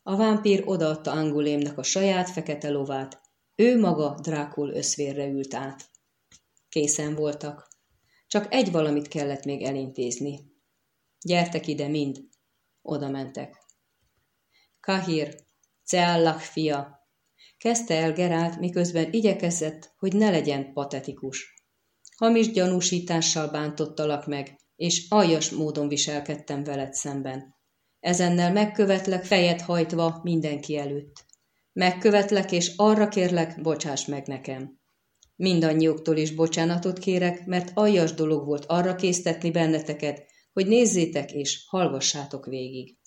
A vámpír odaadta Angulémnek a saját fekete lovát, ő maga Drákul összvérre ült át. Készen voltak. Csak egy valamit kellett még elintézni. Gyertek ide mind. Oda mentek. Kahir, Ceallach fia, kezdte el Gerált, miközben igyekezett, hogy ne legyen patetikus. Hamis gyanúsítással bántottalak meg, és aljas módon viselkedtem veled szemben. Ezennel megkövetlek fejet hajtva mindenki előtt. Megkövetlek, és arra kérlek, bocsáss meg nekem. Mindannyiuktól is bocsánatot kérek, mert aljas dolog volt arra késztetni benneteket, hogy nézzétek és hallgassátok végig.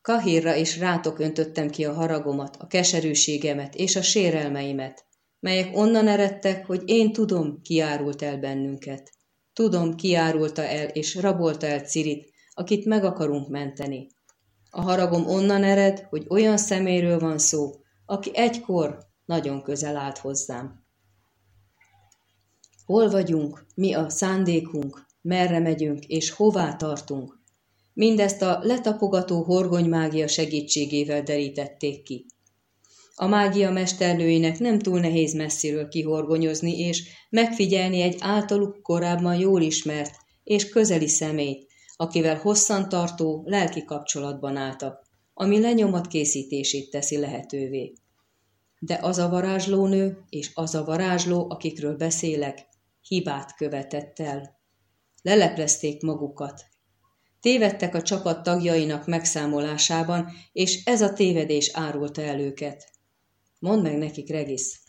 Kahírra és rátok öntöttem ki a haragomat, a keserűségemet és a sérelmeimet, melyek onnan eredtek, hogy én tudom, kiárult el bennünket. Tudom, kiárulta el és rabolta el Cirit, akit meg akarunk menteni. A haragom onnan ered, hogy olyan szeméről van szó, aki egykor nagyon közel állt hozzám. Hol vagyunk, mi a szándékunk, merre megyünk és hová tartunk? Mindezt a letapogató horgonymágia segítségével derítették ki. A mágia mesternőinek nem túl nehéz messziről kihorgonyozni és megfigyelni egy általuk korábban jól ismert és közeli szemét, akivel hosszantartó, lelki kapcsolatban álltak, ami lenyomat készítését teszi lehetővé. De az a varázslónő és az a varázsló, akikről beszélek, hibát követett el. Leleplezték magukat. Tévedtek a csapat tagjainak megszámolásában, és ez a tévedés árulta el őket. Mondd meg nekik, Regis.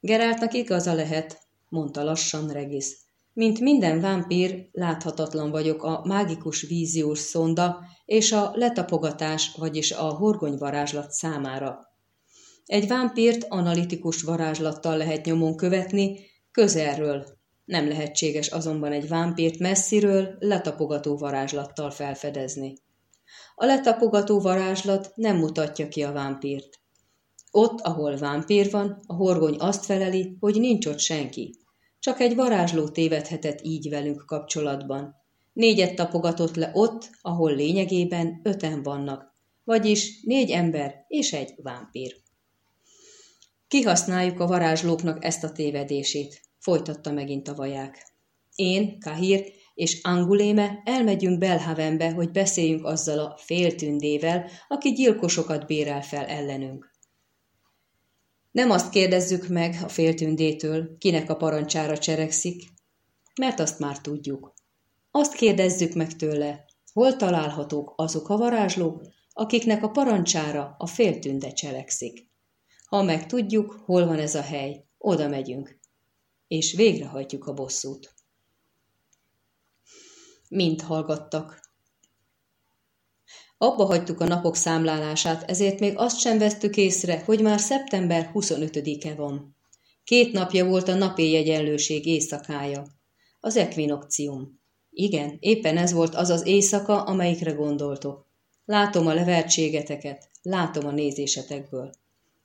Geráltnak igaza lehet, mondta lassan Regis. Mint minden vámpír, láthatatlan vagyok a mágikus víziós szonda és a letapogatás, vagyis a horgonyvarázslat számára. Egy vámpírt analitikus varázslattal lehet nyomon követni, közelről. Nem lehetséges azonban egy vámpírt messziről letapogató varázslattal felfedezni. A letapogató varázslat nem mutatja ki a vámpírt. Ott, ahol vámpír van, a horgony azt feleli, hogy nincs ott senki. Csak egy varázsló tévedhetett így velünk kapcsolatban. Négyet tapogatott le ott, ahol lényegében öten vannak, vagyis négy ember és egy vámpír. Kihasználjuk a varázslóknak ezt a tévedését, folytatta megint a vaják. Én, Kahir és Anguléme elmegyünk Belhavenbe, hogy beszéljünk azzal a féltündével, aki gyilkosokat bérel fel ellenünk. Nem azt kérdezzük meg a féltündétől, kinek a parancsára cserekszik, mert azt már tudjuk. Azt kérdezzük meg tőle, hol találhatók azok a varázslók, akiknek a parancsára a féltünde cselekszik. Ha megtudjuk, hol van ez a hely, oda megyünk, és végrehajtjuk a bosszút. Mind hallgattak. Abba hagytuk a napok számlálását, ezért még azt sem vesztük észre, hogy már szeptember 25-e van. Két napja volt a napi egyenlőség éjszakája. Az ekvinokcium. Igen, éppen ez volt az az éjszaka, amelyikre gondoltok. Látom a levertségeteket, látom a nézésetekből.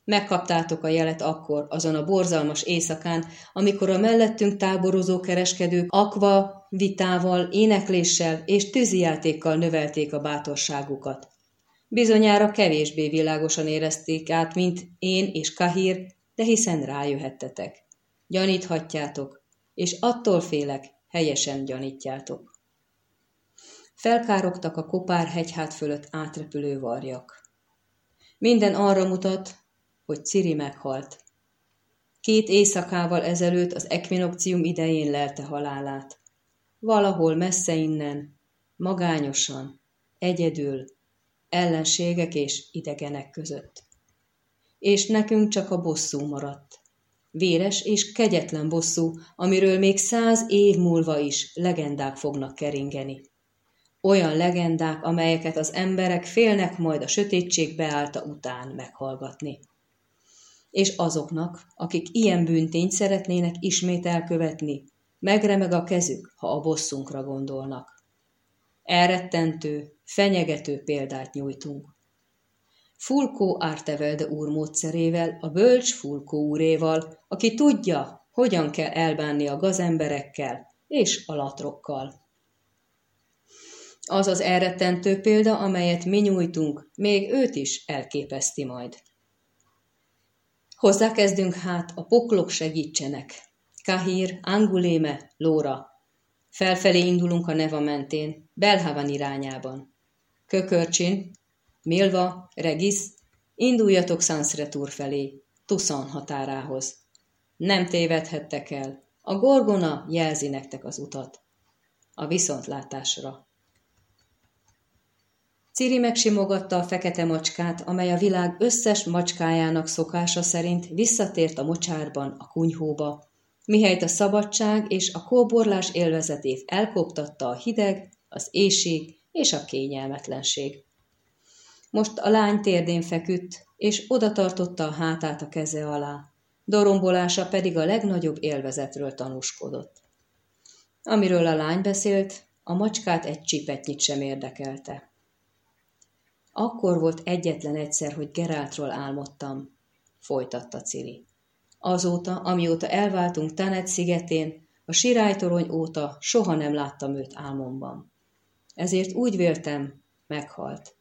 Megkaptátok a jelet akkor, azon a borzalmas éjszakán, amikor a mellettünk táborozó kereskedők akva, vitával, énekléssel és tűzijátékkal növelték a bátorságukat. Bizonyára kevésbé világosan érezték át, mint én és Kahir, de hiszen rájöhettetek. Gyaníthatjátok, és attól félek, helyesen gyanítjátok. Felkárogtak a kopár hegyhát fölött átrepülő varjak. Minden arra mutat, hogy Ciri meghalt. Két éjszakával ezelőtt az ekvinokcium idején lelte halálát. Valahol messze innen, magányosan, egyedül, ellenségek és idegenek között. És nekünk csak a bosszú maradt. Véres és kegyetlen bosszú, amiről még száz év múlva is legendák fognak keringeni. Olyan legendák, amelyeket az emberek félnek majd a sötétség beállta után meghallgatni és azoknak, akik ilyen bűntényt szeretnének ismét elkövetni, megremeg a kezük, ha a bosszunkra gondolnak. Elrettentő, fenyegető példát nyújtunk. Fulkó Ártevelde úr módszerével, a bölcs Fulkó úréval, aki tudja, hogyan kell elbánni a gazemberekkel és a latrokkal. Az az elrettentő példa, amelyet mi nyújtunk, még őt is elképeszti majd. Hozzákezdünk hát, a poklok segítsenek. Kahir, Anguléme, Lóra. Felfelé indulunk a Neva mentén, Belhavan irányában. Kökörcsin, Milva, Regis, induljatok Sansretúr felé, Tuszan határához. Nem tévedhettek el, a Gorgona jelzi nektek az utat. A viszontlátásra. Ciri megsimogatta a fekete macskát, amely a világ összes macskájának szokása szerint visszatért a mocsárban, a kunyhóba, mihelyt a szabadság és a kóborlás élvezetét elkoptatta a hideg, az éjség és a kényelmetlenség. Most a lány térdén feküdt, és oda tartotta a hátát a keze alá, dorombolása pedig a legnagyobb élvezetről tanúskodott. Amiről a lány beszélt, a macskát egy csipetnyit sem érdekelte. Akkor volt egyetlen egyszer, hogy Geráltról álmodtam, folytatta Ciri. Azóta, amióta elváltunk Tanet szigetén, a sirálytorony óta soha nem láttam őt álmomban. Ezért úgy véltem, meghalt.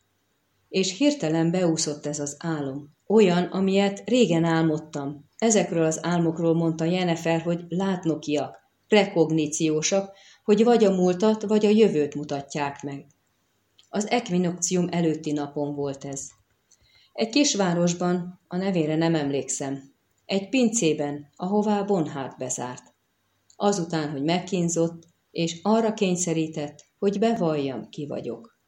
És hirtelen beúszott ez az álom, olyan, amilyet régen álmodtam. Ezekről az álmokról mondta Jenefer, hogy látnokiak, prekogníciósak, hogy vagy a múltat, vagy a jövőt mutatják meg. Az ekvinokcium előtti napon volt ez. Egy kisvárosban, a nevére nem emlékszem, egy pincében, ahová Bonhát bezárt. Azután, hogy megkínzott, és arra kényszerített, hogy bevalljam, ki vagyok.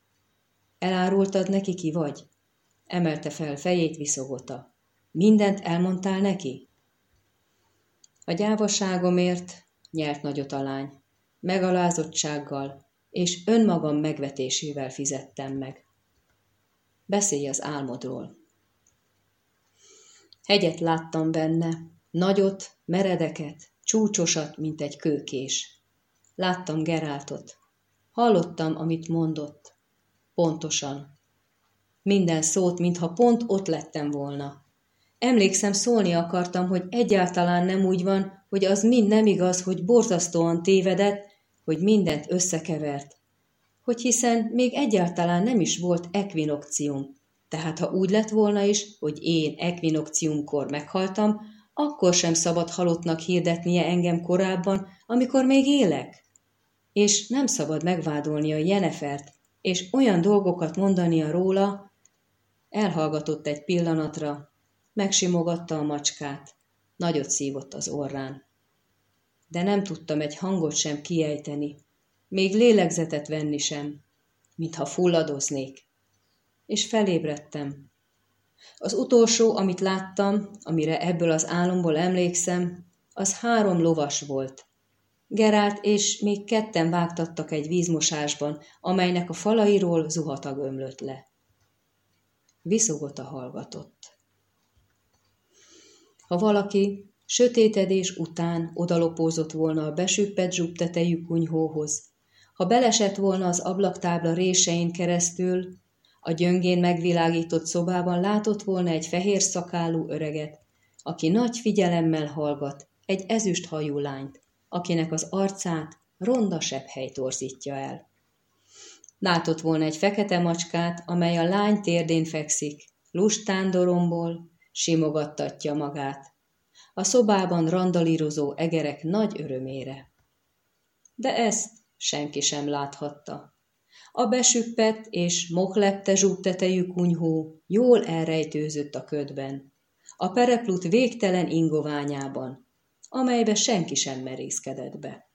Elárultad neki, ki vagy? Emelte fel fejét viszogota. Mindent elmondtál neki? A gyávaságomért nyert nagyot a lány. Megalázottsággal és önmagam megvetésével fizettem meg. Beszélj az álmodról. Hegyet láttam benne, nagyot, meredeket, csúcsosat, mint egy kőkés. Láttam Geráltot. Hallottam, amit mondott. Pontosan. Minden szót, mintha pont ott lettem volna. Emlékszem, szólni akartam, hogy egyáltalán nem úgy van, hogy az mind nem igaz, hogy borzasztóan tévedett, hogy mindent összekevert. Hogy hiszen még egyáltalán nem is volt ekvinokcium. Tehát ha úgy lett volna is, hogy én ekvinokciumkor meghaltam, akkor sem szabad halottnak hirdetnie engem korábban, amikor még élek. És nem szabad megvádolni a Jenefert, és olyan dolgokat mondania róla, elhallgatott egy pillanatra, megsimogatta a macskát, nagyot szívott az orrán. De nem tudtam egy hangot sem kiejteni, még lélegzetet venni sem, mintha fulladoznék. És felébredtem. Az utolsó, amit láttam, amire ebből az álomból emlékszem, az három lovas volt. Gerált és még ketten vágtattak egy vízmosásban, amelynek a falairól zuhatag ömlött le. Viszogota hallgatott. Ha valaki sötétedés után odalopózott volna a besüppett zsubtetejű kunyhóhoz, ha belesett volna az ablaktábla résein keresztül, a gyöngén megvilágított szobában látott volna egy fehér szakálú öreget, aki nagy figyelemmel hallgat egy ezüst hajú lányt, akinek az arcát ronda sepphely torzítja el. Látott volna egy fekete macskát, amely a lány térdén fekszik, lustán dorombol, simogattatja magát. A szobában randalírozó egerek nagy örömére. De ezt senki sem láthatta. A besüppett és moklepte zsúgtetejű kunyhó jól elrejtőzött a ködben, a pereplut végtelen ingoványában, amelybe senki sem merészkedett be.